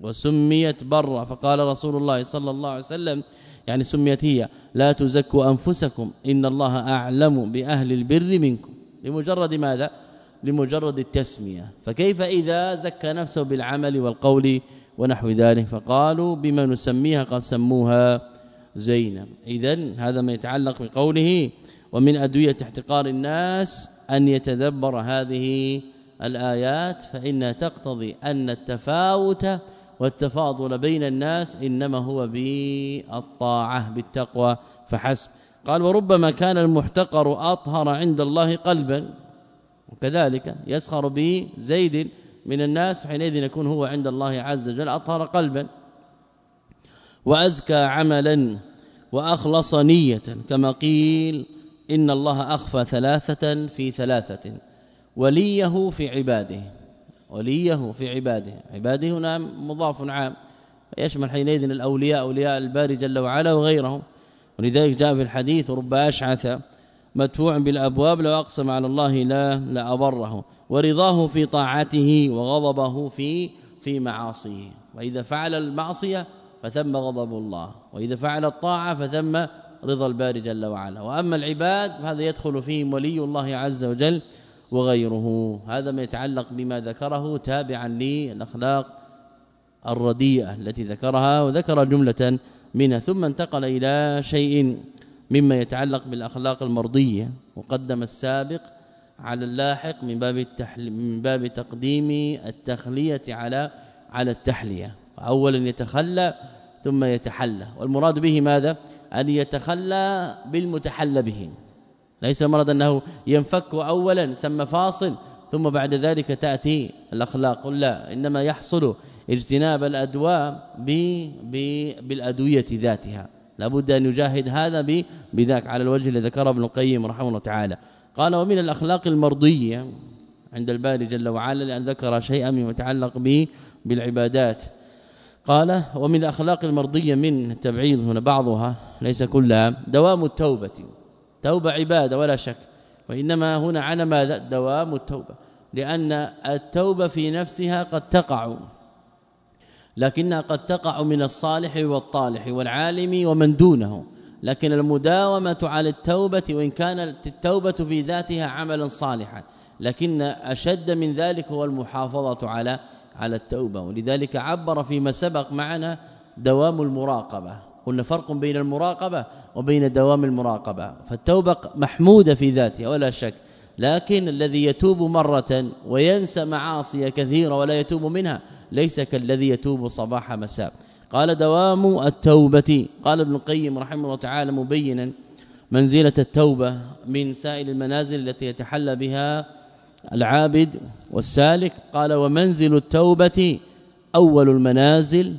وسميت برا. فقال رسول الله صلى الله عليه وسلم يعني سميت هي لا تزكوا أنفسكم إن الله أعلم بأهل البر منكم. لمجرد ماذا؟ لمجرد التسمية. فكيف إذا زكى نفسه بالعمل والقول ونحو ذلك؟ فقالوا بما نسميها قد سموها زينب. اذا هذا ما يتعلق بقوله ومن أدوية احتقار الناس أن يتدبر هذه الآيات فإنها تقتضي أن التفاوت والتفاضل بين الناس إنما هو بالطاعة بالتقوى فحسب. قال وربما كان المحتقر أطهر عند الله قلبا كذلك يسخر به زيد من الناس حينئذ يكون هو عند الله عز وجل أطهر قلبا. وأزكى عملا وأخلص نية كما قيل إن الله أخفى ثلاثة في ثلاثة. وليه في عباده. وليه في عباده. عباده هنا مضاف عام. يشمل حينئذ الأولياء أولياء الباري جل وعلا وغيرهم. ولذلك جاء في الحديث رب أشعث مدفوع بالأبواب لو أقسم على الله لا لابره ورضاه في طاعته وغضبه في في معاصيه. وإذا فعل المعصية فثم غضب الله. وإذا فعل الطاعة فثم رضا الباري جل وعلا. وأما العباد فهذا يدخل فيهم ولي الله عز وجل وغيره. هذا ما يتعلق بما ذكره تابعا للأخلاق الرديئة التي ذكرها وذكر جملة منها. ثم انتقل إلى شيء مما يتعلق بالأخلاق المرضية. وقدم السابق على اللاحق من باب التحل من باب تقديم التخلية على على التحلية. اولا يتخلى ثم يتحلى. والمراد به ماذا؟ أن يتخلى بالمتحلى به. ليس المراد أنه ينفك اولا ثم فاصل ثم بعد ذلك تأتي الأخلاق. لا إنما يحصل اجتناب الأدواء بالأدوية ذاتها. لابد أن يجاهد هذا بذاك على الوجه الذي ذكره ابن القيم رحمه الله تعالى. قال ومن الأخلاق المرضية عند الباري جل وعلا لأن ذكر شيئا مما يتعلق به بالعبادات. قال ومن الاخلاق المرضية من التبعيض هنا بعضها ليس كلها دوام التوبة. توبة عبادة ولا شك وإنما هنا على ماذا دوام التوبة لأن التوبة في نفسها قد تقع لكنها قد تقع من الصالح والطالح والعالم ومن دونه. لكن المداومة على التوبة وإن كانت التوبة في ذاتها عملا صالحا لكن أشد من ذلك هو المحافظة على على التوبة. ولذلك عبر فيما سبق معنا دوام المراقبة. قلنا فرق بين المراقبة وبين دوام المراقبة. فالتوبة محمودة في ذاتها ولا شك. لكن الذي يتوب مرة وينسى معاصي كثيرة ولا يتوب منها ليس كالذي يتوب صباح مساء. قال دوام التوبة. قال ابن القيم رحمه الله تعالى مبينا منزلة التوبة من سائر المنازل التي يتحلى بها العابد والسالك قال ومنزل التوبة أول المنازل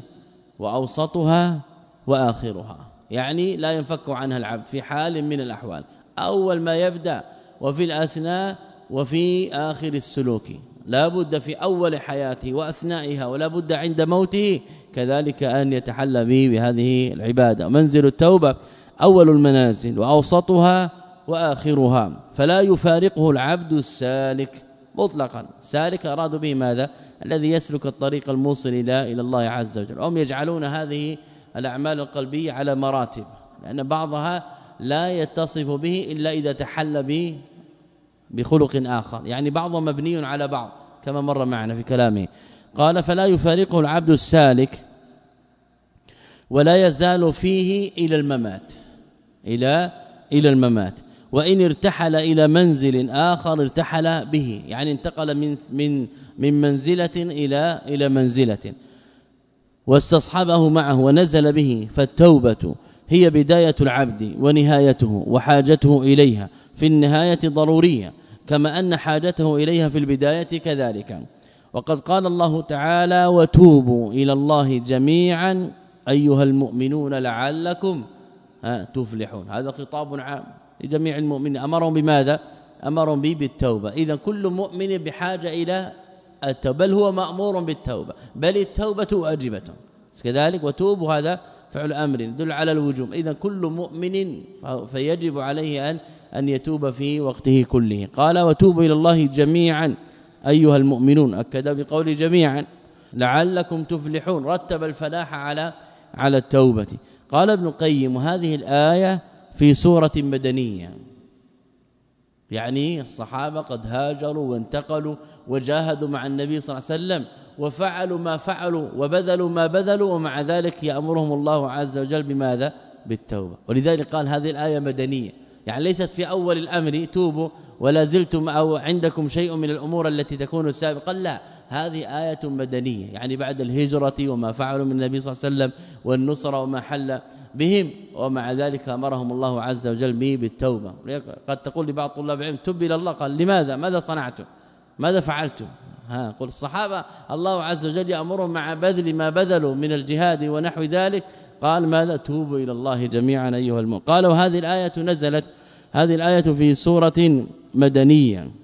وأوسطها وآخرها. يعني لا ينفك عنها العبد في حال من الأحوال. أول ما يبدأ وفي الأثناء وفي آخر السلوك. لا بد في أول حياته وأثنائها ولا بد عند موته كذلك أن يتحلى به بهذه العبادة. منزل التوبة أول المنازل وأوسطها وآخرها. فلا يفارقه العبد السالك. مطلقا. سالك أراد به ماذا؟ الذي يسلك الطريق الموصل إلى إلى الله عز وجل. هم يجعلون هذه الأعمال القلبية على مراتب. لأن بعضها لا يتصف به إلا إذا تحلى به بخلق آخر. يعني بعضهم مبني على بعض كما مر معنا في كلامه. قال فلا يفارقه العبد السالك ولا يزال فيه إلى الممات. إلى إلى الممات. وإن ارتحل إلى منزل آخر ارتحل به. يعني انتقل من من من منزلة إلى إلى منزلة. واستصحبه معه ونزل به فالتوبة هي بداية العبد ونهايته وحاجته إليها في النهاية ضرورية كما أن حاجته إليها في البداية كذلك. وقد قال الله تعالى وتوبوا إلى الله جميعا أيها المؤمنون لعلكم تفلحون. هذا خطاب عام. لجميع المؤمنين. أمرهم بماذا؟ أمرهم به بالتوبة. اذا كل مؤمن بحاجة إلى التوبة. بل هو مأمور بالتوبة. بل التوبة واجبة. كذلك وتوبوا هذا فعل أمر. يدل على الوجوب. اذا كل مؤمن فيجب عليه أن أن يتوب في وقته كله. قال وتوبوا إلى الله جميعا. أيها المؤمنون أكد بقول جميعا لعلكم تفلحون. رتب الفلاح على على التوبة. قال ابن القيم هذه الآية في سورة مدنية. يعني الصحابة قد هاجروا وانتقلوا وجاهدوا مع النبي صلى الله عليه وسلم وفعلوا ما فعلوا وبذلوا ما بذلوا ومع ذلك يأمرهم الله عز وجل بماذا؟ بالتوبة. ولذلك قال هذه الآية مدنية. يعني ليست في أول الأمر توبوا ولا زلتم أو عندكم شيء من الأمور التي تكون سابقا لا. هذه آية مدنية يعني بعد الهجرة وما فعلوا من النبي صلى الله عليه وسلم والنصرة وما حل بهم ومع ذلك أمرهم الله عز وجل به بالتوبة. قد تقول لبعض طلاب العلم تب إلى الله قال لماذا؟ ماذا صنعتم؟ ماذا فعلتم؟ ها قل الصحابة الله عز وجل يأمرهم مع بذل ما بذلوا من الجهاد ونحو ذلك قال ماذا؟ توبوا إلى الله جميعا أيها المؤمنون. قال وهذه الآية نزلت هذه الآية في سورة مدنية.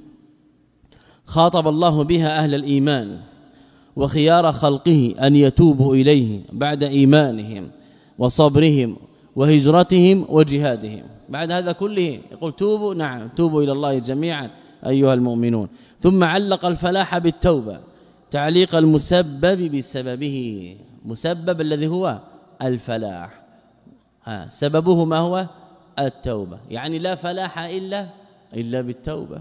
خاطب الله بها أهل الإيمان وخيار خلقه أن يتوبوا إليه بعد إيمانهم وصبرهم وهجرتهم وجهادهم. بعد هذا كله يقول توبوا نعم توبوا إلى الله جميعا أيها المؤمنون. ثم علق الفلاح بالتوبة تعليق المسبب بسببه. مسبب الذي هو الفلاح. سببه ما هو؟ التوبة. يعني لا فلاح إلا إلا بالتوبة.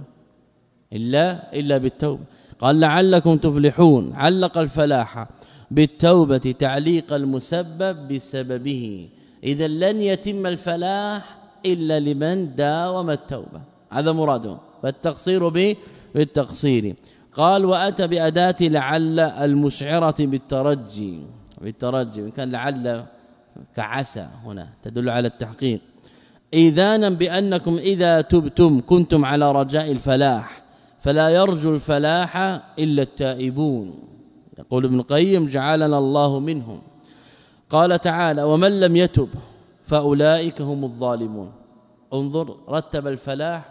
إلا إلا بالتوبة. قال لعلكم تفلحون. علق الفلاح بالتوبة تعليق المسبب بسببه. إذا لن يتم الفلاح إلا لمن داوم التوبة. هذا مراده. فالتقصير به بالتقصير. قال وأتى بأداة لعل المشعرة بالترجي. بالترجي. وان كان لعل كعسى هنا. تدل على التحقيق. إذانا بأنكم إذا تبتم كنتم على رجاء الفلاح. فلا يرجو الفلاح إلا التائبون. يقول ابن القيم جعلنا الله منهم. قال تعالى ومن لم يتب فأولئك هم الظالمون. انظر رتب الفلاح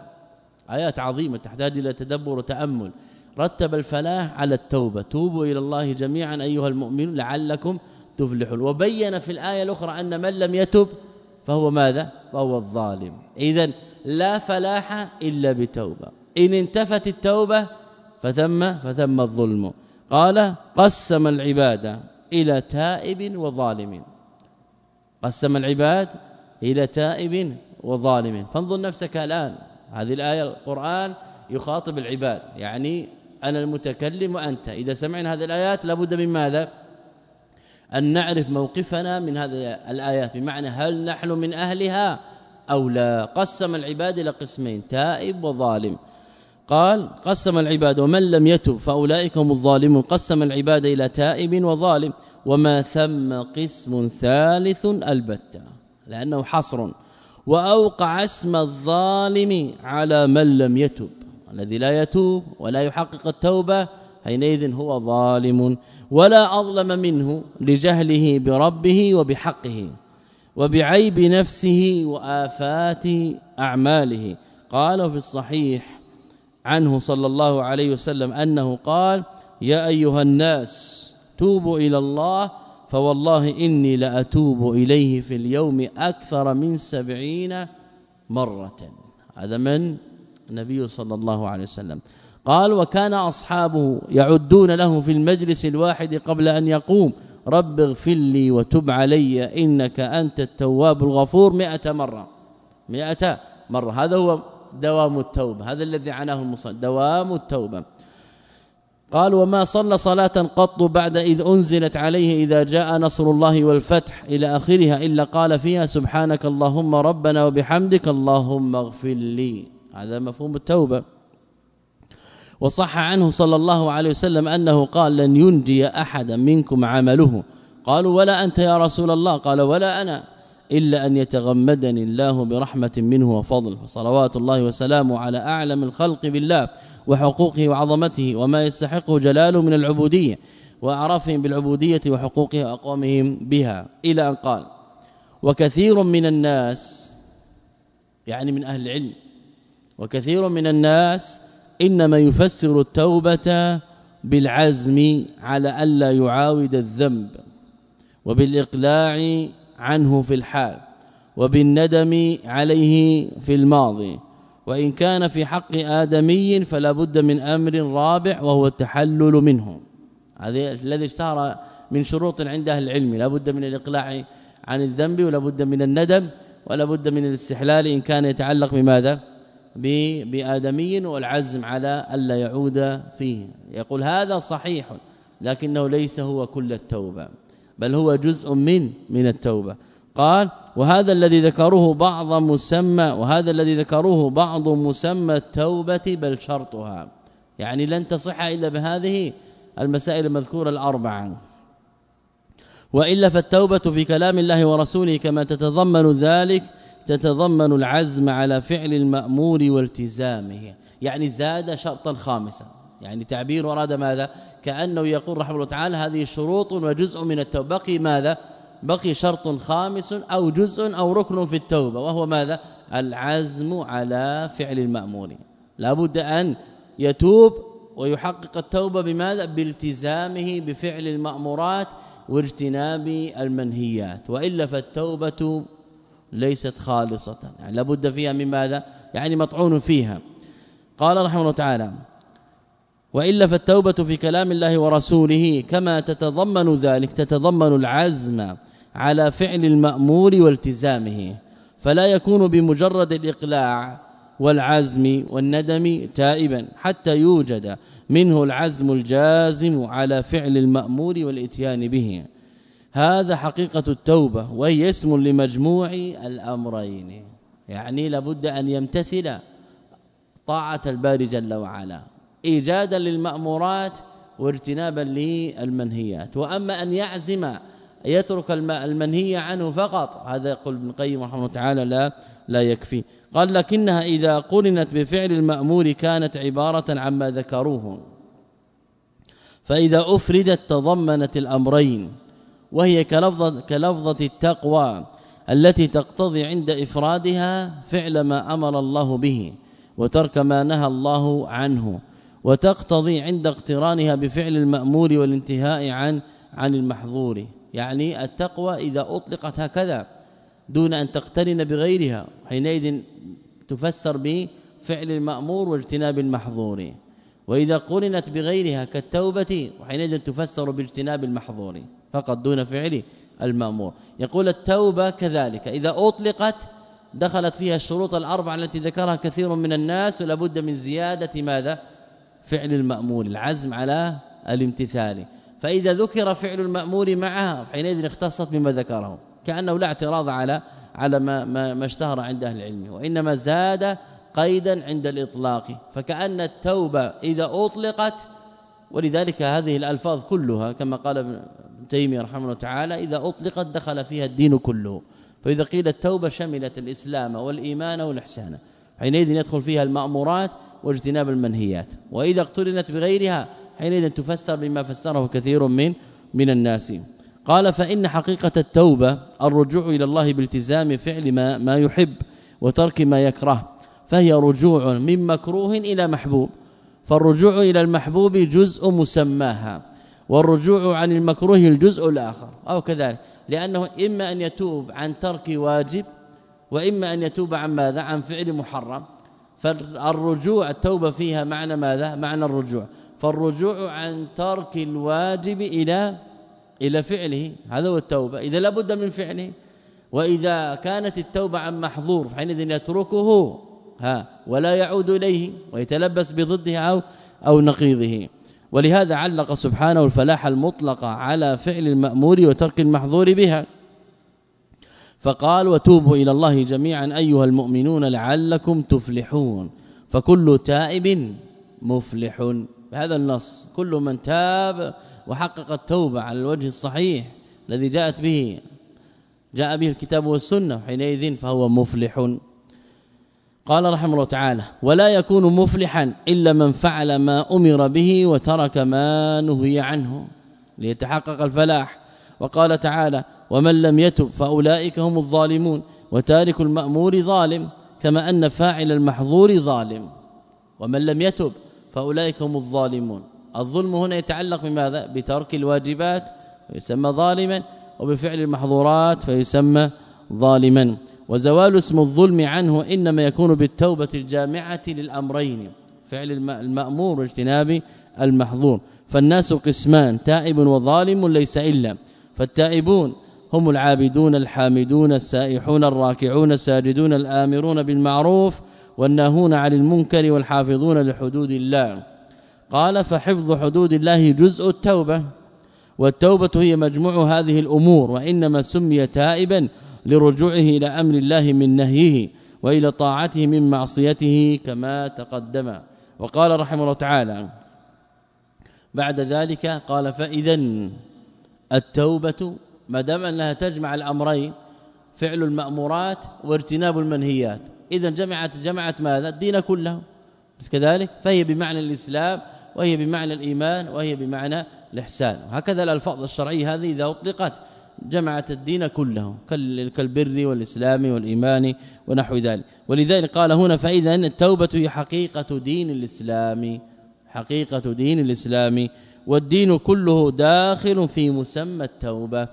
آيات عظيمة تحتاج إلى تدبر وتأمل. رتب الفلاح على التوبة. توبوا إلى الله جميعا أيها المؤمنون لعلكم تفلحون. وبين في الآية الأخرى أن من لم يتب فهو ماذا؟ فهو الظالم. اذا لا فلاح إلا بتوبة. إن انتفت التوبة فثم فثم الظلم. قال قسم العباده إلى تائب وظالم. قسم العباد إلى تائب وظالم. فانظر نفسك الآن. هذه الآية القرآن يخاطب العباد. يعني أنا المتكلم وأنت. إذا سمعنا هذه الآيات لابد من ماذا؟ أن نعرف موقفنا من هذه الآيات. بمعنى هل نحن من أهلها أو لا. قسم العباد إلى قسمين تائب وظالم. قال قسم العباد ومن لم يتب فأولئك هم الظالمون. قسم العباد إلى تائب وظالم. وما ثم قسم ثالث البتة لأنه حصر. وأوقع اسم الظالم على من لم يتب. الذي لا يتوب ولا يحقق التوبة حينئذ هو ظالم. ولا أظلم منه لجهله بربه وبحقه وبعيب نفسه وآفات أعماله. قال في الصحيح عنه صلى الله عليه وسلم أنه قال يا أيها الناس توبوا إلى الله فوالله إني لأتوب إليه في اليوم أكثر من سبعين مرة. هذا من النبي صلى الله عليه وسلم. قال وكان أصحابه يعدون له في المجلس الواحد قبل أن يقوم. رب اغفر لي وتب علي إنك أنت التواب الغفور. مئة مرة. مئة مرة. هذا هو دوام التوبة. هذا الذي عناه المصنف. دوام التوبة. قال وما صلى صلاة قط بعد إذ أنزلت عليه إذا جاء نصر الله والفتح إلى آخرها إلا قال فيها سبحانك اللهم ربنا وبحمدك اللهم اغفر لي. هذا مفهوم التوبة. وصح عنه صلى الله عليه وسلم أنه قال لن ينجي احدا منكم عمله. قالوا ولا أنت يا رسول الله. قال ولا أنا. إلا أن يتغمدني الله برحمة منه وفضل. فصلوات الله وسلامه على أعلم الخلق بالله وحقوقه وعظمته وما يستحقه جلاله من العبودية وأعرفهم بالعبودية وحقوقها وأقوامهم بها. إلى أن قال وكثير من الناس يعني من أهل العلم وكثير من الناس إنما يفسر التوبة بالعزم على ألا يعاود الذنب وبالإقلاع عنه في الحال وبالندم عليه في الماضي. وإن كان في حق آدمي فلا بد من أمر رابع وهو التحلل منه. هذا الذي اشتهر من شروط عند أهل العلم. لا بد من الإقلاع عن الذنب ولا بد من الندم ولا بد من الاستحلال إن كان يتعلق بماذا؟ بآدمي والعزم على ألا يعود فيه. يقول هذا صحيح لكنه ليس هو كل التوبة. بل هو جزء من من التوبة. قال وهذا الذي ذكروه بعض مسمى وهذا الذي ذكروه بعض مسمى التوبة بل شرطها. يعني لن تصح إلا بهذه المسائل المذكورة الأربعة. وإلا فالتوبة في كلام الله ورسوله كما تتضمن ذلك تتضمن العزم على فعل المأمور والتزامه. يعني زاد شرطا خامسا. يعني تعبير أراد ماذا؟ كأنه يقول رحمه الله تعالى هذه شروط وجزء من التوبة. بقي ماذا؟ بقي شرط خامس أو جزء أو ركن في التوبة وهو ماذا؟ العزم على فعل المأمور. لابد أن يتوب ويحقق التوبة بماذا؟ بالتزامه بفعل المأمورات واجتناب المنهيات. وإلا فالتوبة ليست خالصة. يعني لابد فيها من ماذا؟ يعني مطعون فيها. قال رحمه الله تعالى وإلا فالتوبة في كلام الله ورسوله كما تتضمن ذلك تتضمن العزم على فعل المأمور والتزامه. فلا يكون بمجرد الإقلاع والعزم والندم تائبا حتى يوجد منه العزم الجازم على فعل المأمور والإتيان به. هذا حقيقة التوبة وهي اسم لمجموع الأمرين. يعني لابد أن يمتثل طاعة الباري جل وعلا. إيجادا للمأمورات واجتنابا للمنهيات. وأما أن يعزم يترك المنهي عنه فقط هذا يقول ابن القيم رحمه الله تعالى لا لا يكفي. قال لكنها إذا قرنت بفعل المأمور كانت عبارة عما ذكروه. فإذا أفردت تضمنت الأمرين وهي كلفظة, كلفظة التقوى التي تقتضي عند إفرادها فعل ما أمر الله به وترك ما نهى الله عنه. وتقتضي عند اقترانها بفعل المأمور والانتهاء عن عن المحظور. يعني التقوى إذا أطلقت هكذا دون أن تقترن بغيرها حينئذ تفسر بفعل المأمور واجتناب المحظور. وإذا قرنت بغيرها كالتوبة وحينئذ تفسر باجتناب المحظور فقط دون فعل المأمور. يقول التوبة كذلك إذا أطلقت دخلت فيها الشروط الأربعة التي ذكرها كثير من الناس ولا بد من زيادة ماذا؟ فعل المأمور العزم على الامتثال. فإذا ذكر فعل المأمور معها حينئذ اختصت بما ذكره كأنه لا اعتراض على على ما ما, ما اشتهر عند أهل العلم وإنما زاد قيدا عند الإطلاق. فكأن التوبة إذا أطلقت ولذلك هذه الألفاظ كلها كما قال ابن تيمية رحمه الله تعالى إذا أطلقت دخل فيها الدين كله. فإذا قيل التوبة شملت الإسلام والإيمان والإحسان. حينئذ يدخل فيها المأمورات واجتناب المنهيات. وإذا اقترنت بغيرها حينئذ تفسر بما فسره كثير من من الناس. قال فإن حقيقة التوبة الرجوع إلى الله بالتزام فعل ما ما يحب وترك ما يكره فهي رجوع من مكروه إلى محبوب. فالرجوع إلى المحبوب جزء مسماها والرجوع عن المكروه الجزء الآخر. أو كذلك لأنه إما أن يتوب عن ترك واجب وإما أن يتوب عن ماذا؟ عن فعل محرم. فالرجوع التوبة فيها معنى ماذا؟ معنى الرجوع. فالرجوع عن ترك الواجب إلى إلى فعله. هذا هو التوبة. إذا لابد من فعله. وإذا كانت التوبة عن محظور حينئذ يتركه ها ولا يعود إليه ويتلبس بضدها أو أو نقيضه. ولهذا علق سبحانه الفلاح المطلق على فعل المأمور وترك المحظور بها. فقال وتوبوا إلى الله جميعا أيها المؤمنون لعلكم تفلحون. فكل تائب مفلح. بهذا النص كل من تاب وحقق التوبة على الوجه الصحيح الذي جاءت به جاء به الكتاب والسنة حينئذ فهو مفلح. قال رحمه الله تعالى ولا يكون مفلحا إلا من فعل ما أمر به وترك ما نهي عنه ليتحقق الفلاح. وقال تعالى ومن لم يتب فأولئك هم الظالمون وتارك المأمور ظالم كما أن فاعل المحظور ظالم ومن لم يتب فأولئك هم الظالمون الظلم هنا يتعلق بماذا؟ بترك الواجبات ويسمى ظالما وبفعل المحظورات فيسمى ظالما وزوال اسم الظلم عنه إنما يكون بالتوبة الجامعة للأمرين فعل المأمور واجتناب المحظور فالناس قسمان تائب وظالم ليس إلا فالتائبون هم العابدون الحامدون السائحون الراكعون الساجدون الآمرون بالمعروف والناهون عن المنكر والحافظون لحدود الله. قال فحفظ حدود الله جزء التوبة والتوبة هي مجموع هذه الأمور وإنما سمي تائبا لرجوعه إلى أمر الله من نهيه وإلى طاعته من معصيته كما تقدم وقال رحمه الله تعالى بعد ذلك قال فاذا التوبة ما دام أنها تجمع الأمرين فعل المأمورات وارتناب المنهيات. اذا جمعت جمعت ماذا؟ الدين كله. بس كذلك فهي بمعنى الإسلام وهي بمعنى الإيمان وهي بمعنى الإحسان. هكذا الألفاظ الشرعية هذه إذا أطلقت جمعت الدين كله كالبر والإسلام والإيمان ونحو ذلك. ولذلك قال هنا فاذا التوبة هي حقيقة دين الإسلام. حقيقة دين الإسلام. والدين كله داخل في مسمى التوبة.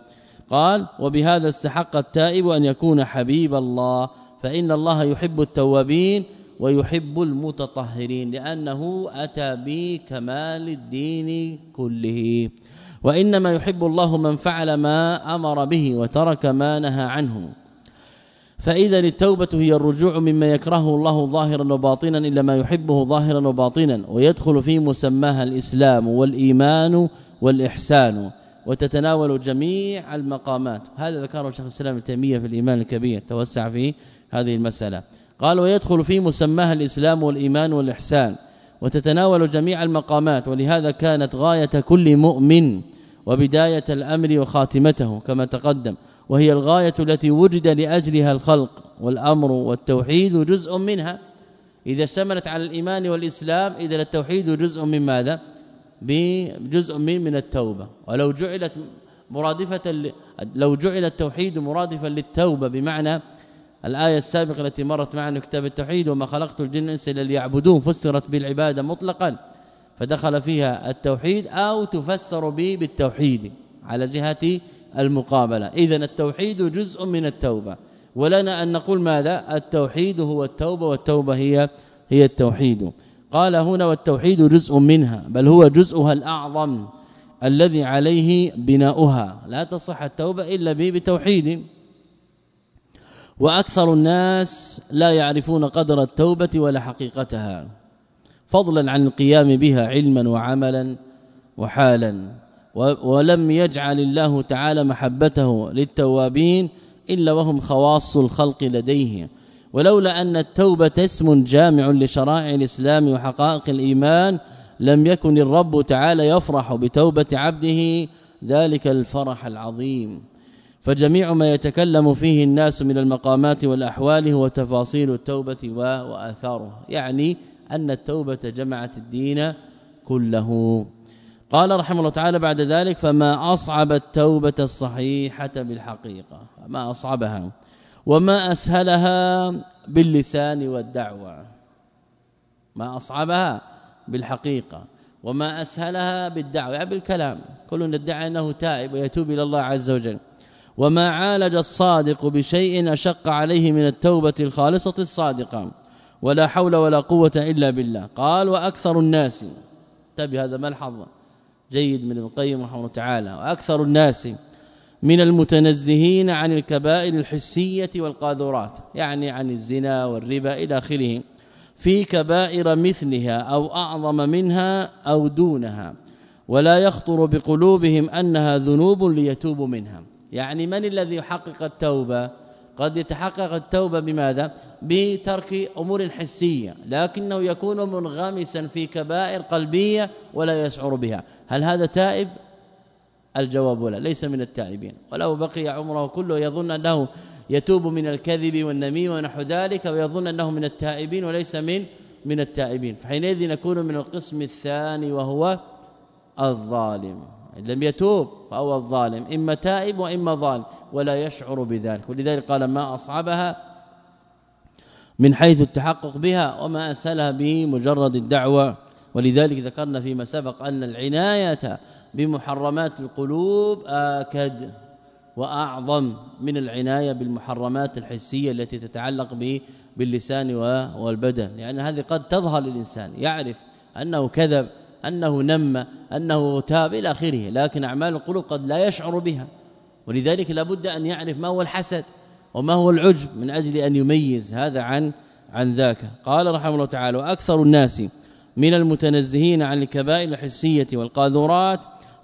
قال وبهذا استحق التائب أن يكون حبيب الله فإن الله يحب التوابين ويحب المتطهرين لأنه أتى بكمال الدين كله. وإنما يحب الله من فعل ما أمر به وترك ما نهى عنه. فإذا التوبة هي الرجوع مما يكرهه الله ظاهرا وباطنا إلا ما يحبه ظاهرا وباطنا ويدخل في مسماها الإسلام والإيمان والإحسان. وتتناول جميع المقامات. هذا ذكره شيخ الإسلام ابن تيمية في الإيمان الكبير. توسع في هذه المسألة. قال ويدخل في مسماها الإسلام والإيمان والإحسان وتتناول جميع المقامات. ولهذا كانت غاية كل مؤمن وبداية الأمر وخاتمته كما تقدم. وهي الغاية التي وجد لأجلها الخلق والأمر والتوحيد جزء منها. إذا اشتملت على الإيمان والإسلام إذا التوحيد جزء من ماذا؟ بجزء من من التوبة. ولو جعلت مرادفة لو جعل التوحيد مرادفا للتوبة بمعنى الآية السابقة التي مرت معنا كتاب التوحيد وما خلقت الجن والانس إلا ليعبدون فسرت بالعبادة مطلقا فدخل فيها التوحيد أو تفسر به بالتوحيد على جهة المقابلة. اذا التوحيد جزء من التوبة. ولنا أن نقول ماذا؟ التوحيد هو التوبة والتوبة هي هي التوحيد. قال هنا والتوحيد جزء منها بل هو جزءها الأعظم الذي عليه بناؤها. لا تصح التوبة إلا به بتوحيد. وأكثر الناس لا يعرفون قدر التوبة ولا حقيقتها فضلا عن القيام بها علما وعملا وحالا. ولم يجعل الله تعالى محبته للتوابين إلا وهم خواص الخلق لديه. ولولا أن التوبة اسم جامع لشرائع الإسلام وحقائق الإيمان لم يكن الرب تعالى يفرح بتوبة عبده. ذلك الفرح العظيم. فجميع ما يتكلم فيه الناس من المقامات والأحوال هو تفاصيل التوبة واثارها يعني أن التوبة جمعت الدين كله. قال رحمه الله تعالى بعد ذلك فما أصعب التوبة الصحيحة بالحقيقة؟ ما أصعبها. وما أسهلها باللسان والدعوة. ما أصعبها بالحقيقة. وما أسهلها بالدعوة. يعني بالكلام. كل ادعى أنه تائب ويتوب إلى الله عز وجل. وما عالج الصادق بشيء أشق عليه من التوبة الخالصة الصادقة. ولا حول ولا قوة إلا بالله. قال وأكثر الناس. تبي هذا ملحظ جيد من ابن القيم رحمه الله تعالى. وأكثر الناس من المتنزهين عن الكبائر الحسية والقاذورات يعني عن الزنا والربا إلى آخره في كبائر مثلها أو أعظم منها أو دونها ولا يخطر بقلوبهم أنها ذنوب ليتوبوا منها. يعني من الذي يحقق التوبة؟ قد يتحقق التوبة بماذا؟ بترك أمور حسية لكنه يكون منغمسا في كبائر قلبية ولا يشعر بها. هل هذا تائب؟ الجواب لا ليس من التائبين. ولو بقي عمره كله يظن أنه يتوب من الكذب والنميمة ونحو ذلك ويظن أنه من التائبين وليس من من التائبين. فحينئذ نكون من القسم الثاني وهو الظالم. إن لم يتوب فهو الظالم. إما تائب وإما ظالم ولا يشعر بذلك. ولذلك قال ما اصعبها من حيث التحقق بها وما اسهلها بمجرد الدعوة. ولذلك ذكرنا فيما سبق أن العناية بمحرمات القلوب آكد وأعظم من العناية بالمحرمات الحسية التي تتعلق به باللسان والبدن. لأن هذه قد تظهر للإنسان يعرف أنه كذب أنه نم أنه تاب إلى آخره لكن أعمال القلوب قد لا يشعر بها. ولذلك لابد أن يعرف ما هو الحسد وما هو العجب من أجل أن يميز هذا عن عن ذاك. قال رحمه الله تعالى وأكثر الناس من المتنزهين عن الكبائر الحسية والقاذورات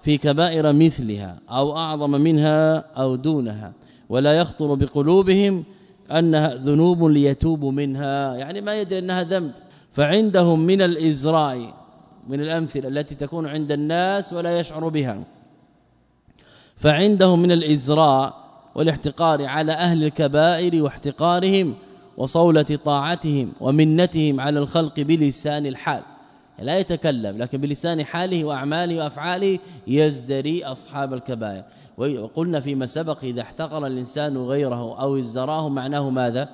في كبائر مثلها أو أعظم منها أو دونها ولا يخطر بقلوبهم أنها ذنوب ليتوبوا منها يعني ما يدري أنها ذنب. فعندهم من الإزراء من الأمثلة التي تكون عند الناس ولا يشعر بها. فعنده من الإزراء والاحتقار على أهل الكبائر واحتقارهم وصولة طاعتهم ومنتهم على الخلق بلسان الحال. لا يتكلم لكن بلسان حاله وأعماله وأفعاله يزدري أصحاب الكبائر. وقلنا فيما سبق إذا احتقر الإنسان غيره أو ازراه معناه ماذا؟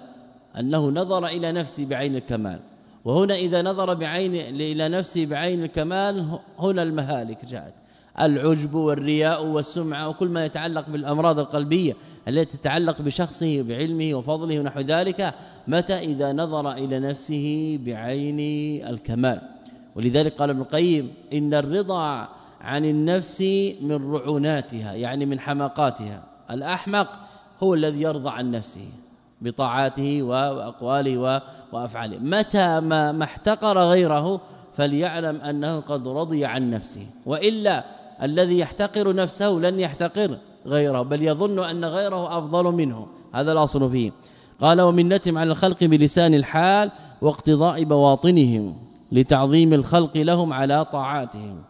أنه نظر إلى نفسه بعين الكمال. وهنا إذا نظر بعين إلى نفسه بعين الكمال هنا المهالك جاءت. العجب والرياء والسمعة وكل ما يتعلق بالأمراض القلبية التي تتعلق بشخصه بعلمه وفضله ونحو ذلك متى إذا نظر إلى نفسه بعين الكمال؟ ولذلك قال ابن القيم إن الرضا عن النفس من رعوناتها يعني من حماقاتها. الأحمق هو الذي يرضى عن نفسه بطاعاته وأقواله وأفعاله. متى ما احتقر غيره فليعلم أنه قد رضي عن نفسه وإلا الذي يحتقر نفسه لن يحتقر غيره بل يظن أن غيره أفضل منه. هذا الأصل فيه. قال ومنتهم على الخلق بلسان الحال واقتضاء بواطنهم. لتعظيم الخلق لهم على طاعاتهم.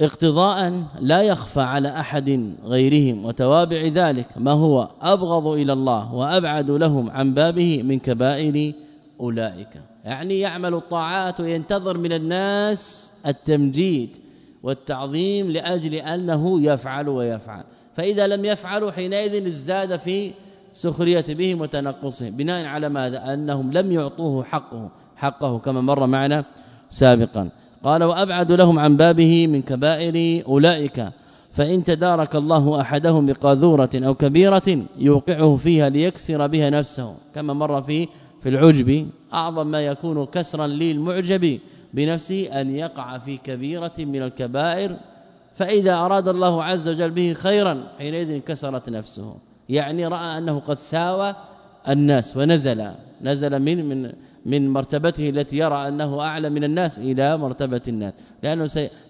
اقتضاء لا يخفى على أحد غيرهم وتوابع ذلك ما هو أبغض إلى الله وأبعد لهم عن بابه من كبائر أولئك. يعني يعمل الطاعات وينتظر من الناس التمجيد والتعظيم لأجل أنه يفعل ويفعل. فإذا لم يفعلوا حينئذ ازداد في سخرية بهم وتنقصهم. بناء على ماذا؟ أنهم لم يعطوه حقه حقه كما مر معنا سابقا. قال وأبعد لهم عن بابه من كبائر أولئك فإن تدارك الله أحدهم بقاذورة أو كبيرة يوقعه فيها ليكسر بها نفسه. كما مر في في العجب أعظم ما يكون كسرا للمعجب بنفسه أن يقع في كبيرة من الكبائر فإذا أراد الله عز وجل به خيرا حينئذ كسرت نفسه. يعني رأى أنه قد ساوى الناس ونزل نزل من من من مرتبته التي يرى أنه أعلى من الناس إلى مرتبة الناس.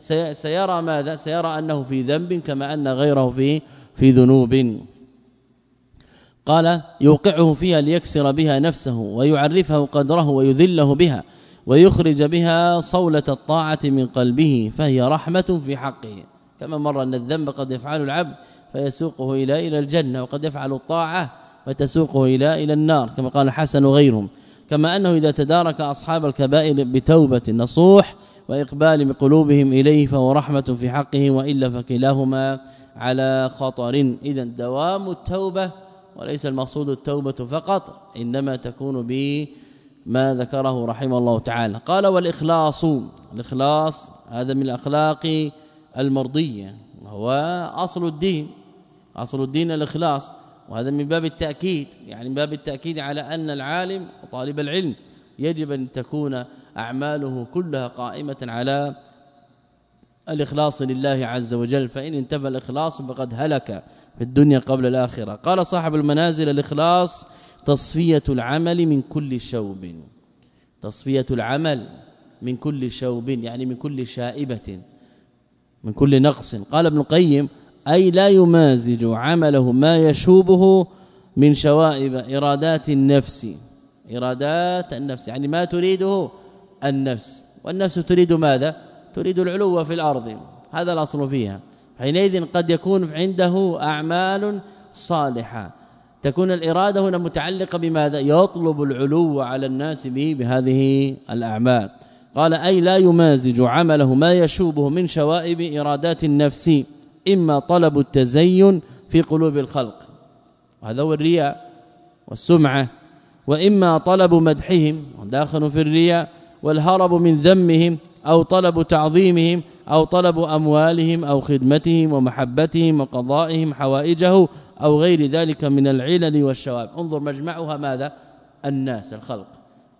سي سيرى ماذا؟ سيرى أنه في ذنب كما أن غيره في في ذنوب. قال يوقعه فيها ليكسر بها نفسه ويعرفه قدره ويذله بها ويخرج بها صولة الطاعة من قلبه فهي رحمة في حقه. كما مر أن الذنب قد يفعل العبد فيسوقه إلى إلى الجنة وقد يفعل الطاعة فتسوقه إلى إلى النار كما قال حسن وغيرهم. كما أنه إذا تدارك أصحاب الكبائر بتوبة نصوح وإقبال بقلوبهم إليه فهو رحمة في حقه وإلا فكلاهما على خطر. إذا دوام التوبة وليس المقصود التوبة فقط إنما تكون ب ما ذكره رحمه الله تعالى. قال والإخلاص الإخلاص هذا من الأخلاق المرضية وهو أصل الدين. أصل الدين الإخلاص. وهذا من باب التأكيد يعني من باب التأكيد على أن العالم وطالب العلم يجب أن تكون أعماله كلها قائمة على الإخلاص لله عز وجل فإن انتفى الإخلاص فقد هلك في الدنيا قبل الآخرة. قال صاحب المنازل الإخلاص تصفية العمل من كل شوب. تصفية العمل من كل شوب يعني من كل شائبة من كل نقص. قال ابن القيم أي لا يمازج عمله ما يشوبه من شوائب إرادات النفس. إرادات النفس يعني ما تريده النفس. والنفس تريد ماذا؟ تريد العلو في الأرض. هذا الأصل فيها. حينئذ قد يكون عنده أعمال صالحة. تكون الإرادة هنا متعلقة بماذا؟ يطلب العلو على الناس به بهذه الأعمال. قال أي لا يمازج عمله ما يشوبه من شوائب إرادات النفس. إما طلب التزين في قلوب الخلق. وهذا هو الرياء والسمعة. وإما طلب مدحهم داخل في الرياء والهرب من ذمهم أو طلب تعظيمهم أو طلب أموالهم أو خدمتهم ومحبتهم وقضائهم حوائجه أو غير ذلك من العلل والشواب. انظر مجمعها ماذا؟ الناس الخلق.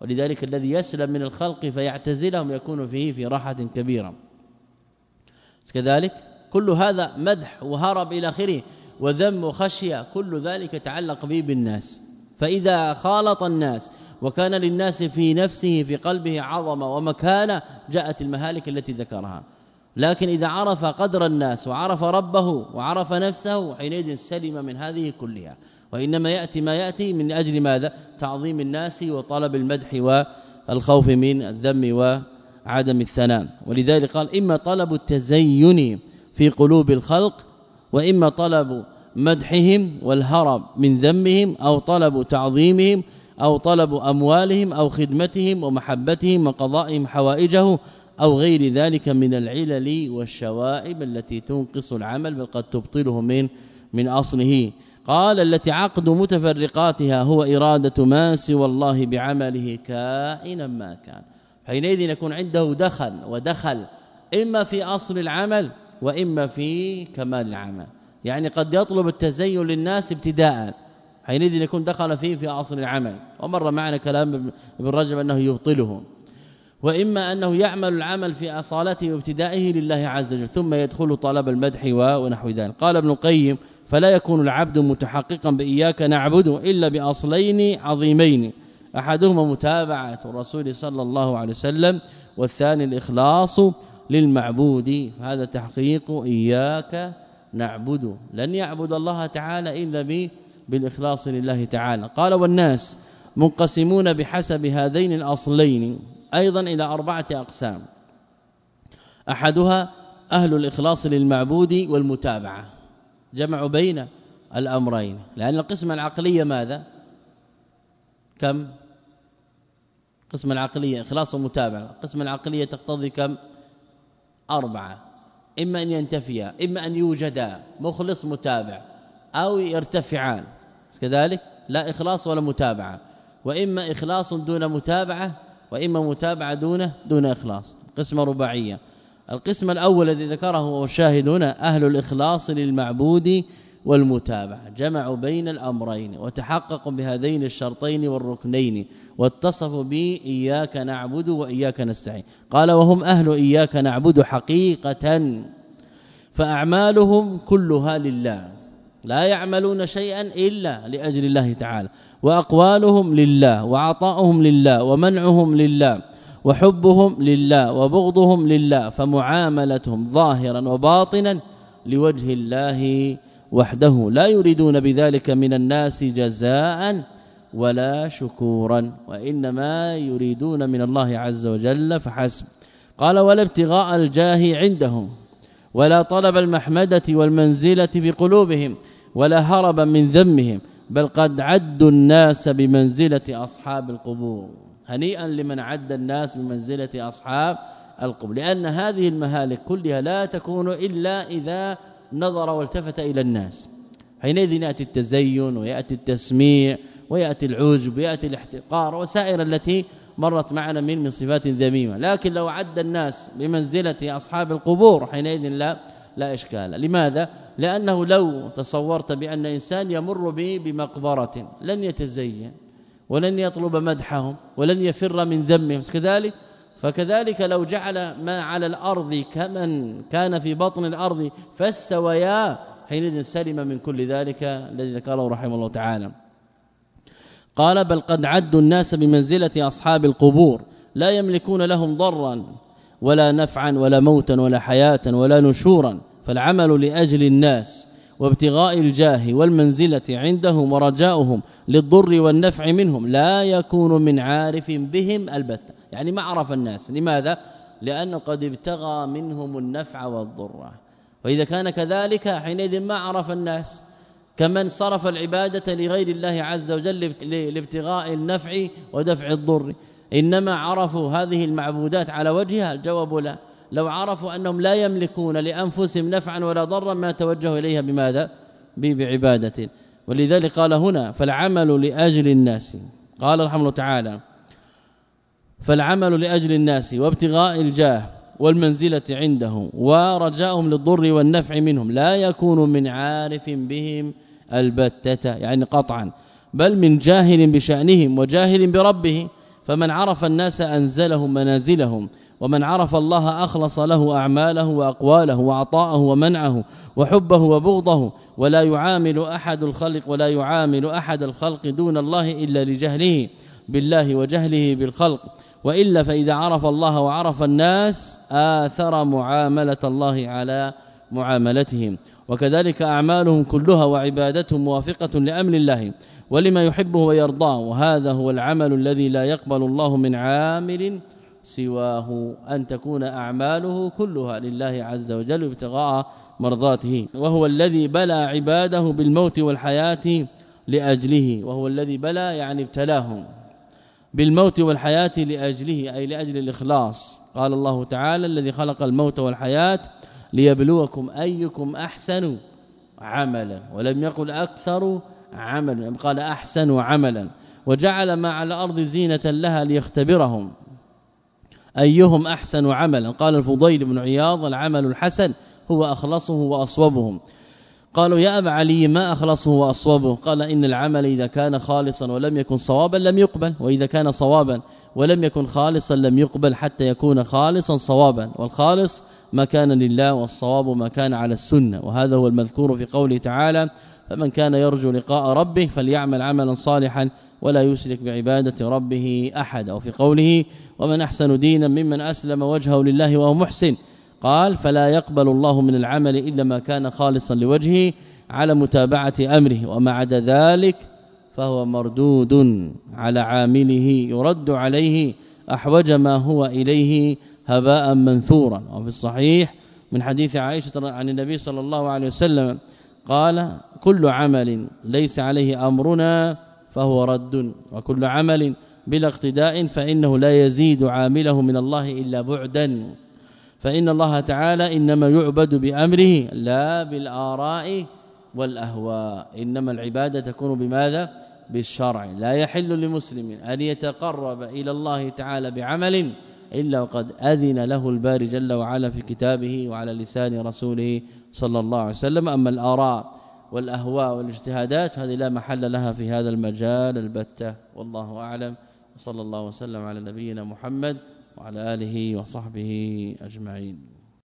ولذلك الذي يسلم من الخلق فيعتزلهم يكون فيه في راحة كبيرة. كذلك كل هذا مدح وهرب إلى آخره وذم وخشية كل ذلك يتعلق به بالناس. فإذا خالط الناس وكان للناس في نفسه في قلبه عظمة ومكانة جاءت المهالك التي ذكرها. لكن إذا عرف قدر الناس وعرف ربه وعرف نفسه حينئذ سلم من هذه كلها. وإنما يأتي ما يأتي من أجل ماذا؟ تعظيم الناس وطلب المدح والخوف من الذم عدم الثناء. ولذلك قال إما طلب التزين في قلوب الخلق وإما طلب مدحهم والهرب من ذمهم أو طلب تعظيمهم أو طلب أموالهم أو خدمتهم ومحبتهم وقضائهم حوائجه أو غير ذلك من العلل والشوائب التي تنقص العمل بل قد تبطله من من أصله. قال التي عقد متفرقاتها هو إرادة ما سوى الله بعمله كائنا ما كان. حينئذ يكون عنده دخل ودخل إما في أصل العمل وإما في كمال العمل. يعني قد يطلب التزين للناس ابتداء. حينئذ يكون دخل فيه في اصل العمل. ومر معنا كلام ابن رجب أنه يبطله. وإما أنه يعمل العمل في أصالته وابتدائه لله عز وجل. ثم يدخل طلب المدح ونحو ذلك. قال ابن القيم فلا يكون العبد متحققا بإياك نعبد إلا بأصلين عظيمين. أحدهما متابعة الرسول صلى الله عليه وسلم والثاني الإخلاص للمعبود. هذا تحقيق إياك نعبد. لن يعبد الله تعالى إلا بالإخلاص لله تعالى. قال والناس منقسمون بحسب هذين الأصلين أيضا إلى أربعة أقسام. أحدها أهل الإخلاص للمعبود والمتابعة. جمع بين الأمرين. لأن القسمة العقلية ماذا؟ كم؟ قسم العقلية إخلاص ومتابعة. القسمة العقلية تقتضي كم؟ أربعة إما أن ينتفيا إما أن يوجدا مخلص متابع أو يرتفعان. كذلك لا إخلاص ولا متابعة. وإما إخلاص دون متابعة وإما متابعة دون دون إخلاص. قسمة رباعية. القسم الأول الذي ذكره الشاهد هنا أهل الإخلاص للمعبود والمتابعة. جمعوا بين الأمرين وتحققوا بهذين الشرطين والركنين. واتصفوا بي إياك نعبد وإياك نستعين. قال وهم أهل إياك نعبد حقيقة. فأعمالهم كلها لله. لا يعملون شيئا إلا لأجل الله تعالى. وأقوالهم لله وعطاؤهم لله ومنعهم لله وحبهم لله وبغضهم لله. فمعاملتهم ظاهرا وباطنا لوجه الله وحده. لا يريدون بذلك من الناس جزاء ولا شكورا وإنما يريدون من الله عز وجل فحسب. قال ولا ابتغاء الجاه عندهم ولا طلب المحمدة والمنزلة في قلوبهم ولا هربا من ذمهم بل قد عدوا الناس بمنزلة أصحاب القبور. هنيئا لمن عد الناس بمنزلة أصحاب القبور لأن هذه المهالك كلها لا تكون إلا إذا نظر والتفت إلى الناس. حينئذ يأتي التزين ويأتي التسميع ويأتي العجب ويأتي الاحتقار وسائر التي مرت معنا من من صفات ذميمة. لكن لو عد الناس بمنزلة أصحاب القبور حينئذ لا لا إشكال. لماذا؟ لأنه لو تصورت بأن إنسان يمر به بمقبرة لن يتزين ولن يطلب مدحهم ولن يفر من ذمهم. كذلك فكذلك لو جعل ما على الأرض كمن كان في بطن الأرض فاستويا حينئذ سلم من كل ذلك الذي ذكره رحمه الله تعالى. قال بل قد عدوا الناس بمنزلة أصحاب القبور لا يملكون لهم ضرا ولا نفعا ولا موتا ولا حياة ولا نشورا فالعمل لأجل الناس وابتغاء الجاه والمنزلة عندهم ورجاؤهم للضر والنفع منهم لا يكون من عارف بهم البتة يعني ما عرف الناس. لماذا؟ لأنه قد ابتغى منهم النفع والضر. واذا كان كذلك حينئذ ما عرف الناس كمن صرف العبادة لغير الله عز وجل لابتغاء النفع ودفع الضر. إنما عرفوا هذه المعبودات على وجهها الجواب لا. لو عرفوا أنهم لا يملكون لأنفسهم نفعا ولا ضرا ما توجهوا إليها بماذا؟ بعبادة. ولذلك قال هنا فالعمل لأجل الناس. قال رحمه الله تعالى فالعمل لأجل الناس وابتغاء الجاه والمنزلة عندهم ورجاؤهم للضر والنفع منهم لا يكون من عارف بهم البتة يعني قطعا. بل من جاهل بشأنهم وجاهل بربه فمن عرف الناس انزلهم منازلهم ومن عرف الله أخلص له أعماله وأقواله وعطاءه ومنعه وحبه وبغضه. ولا يعامل أحد الخلق ولا يعامل أحد الخلق دون الله إلا لجهله بالله وجهله بالخلق. وإلا فإذا عرف الله وعرف الناس آثر معاملة الله على معاملتهم. وكذلك أعمالهم كلها وعبادتهم موافقة لأمر الله ولما يحبه ويرضاه. وهذا هو العمل الذي لا يقبل الله من عامل سواه أن تكون أعماله كلها لله عز وجل ابتغاء مرضاته. وهو الذي بلى عباده بالموت والحياة لأجله. وهو الذي بلى يعني ابتلاهم بالموت والحياة لأجله أي لأجل الإخلاص. قال الله تعالى الذي خلق الموت والحياة ليبلوكم أيكم أحسن عملا. ولم يقل أكثر عملا قال أحسن عملا. وجعل ما على الأرض زينة لها ليختبرهم. أيهم أحسن عملا؟ قال الفضيل بن عياض العمل الحسن هو أخلصه وأصوبهم. قالوا يا أبا علي ما أخلصه وأصوبه؟ قال إن العمل إذا كان خالصا ولم يكن صوابا لم يقبل. وإذا كان صوابا ولم يكن خالصا لم يقبل حتى يكون خالصا صوابا. والخالص ما كان لله والصواب ما كان على السنة. وهذا هو المذكور في قوله تعالى فمن كان يرجو لقاء ربه فليعمل عملا صالحا ولا يشرك بعبادة ربه أحد. أو في قوله ومن أحسن دينا ممن أسلم وجهه لله وهو محسن. قال فلا يقبل الله من العمل إلا ما كان خالصا لوجهه على متابعة أمره وما عدا ذلك فهو مردود على عامله يرد عليه أحوج ما هو إليه هباء منثورا. وفي الصحيح من حديث عائشة عن النبي صلى الله عليه وسلم قال كل عمل ليس عليه أمرنا فهو رد وكل عمل بلا اقتداء فإنه لا يزيد عامله من الله إلا بعدا. فإن الله تعالى إنما يعبد بأمره لا بالآراء والأهواء. إنما العبادة تكون بماذا؟ بالشرع. لا يحل لمسلم أن يتقرب إلى الله تعالى بعمل إلا وقد أذن له الباري جل وعلا في كتابه وعلى لسان رسوله صلى الله عليه وسلم. أما الآراء والأهواء والاجتهادات هذه لا محل لها في هذا المجال البتة. والله أعلم. وصلى الله وسلم على نبينا محمد وعلى آله وصحبه أجمعين.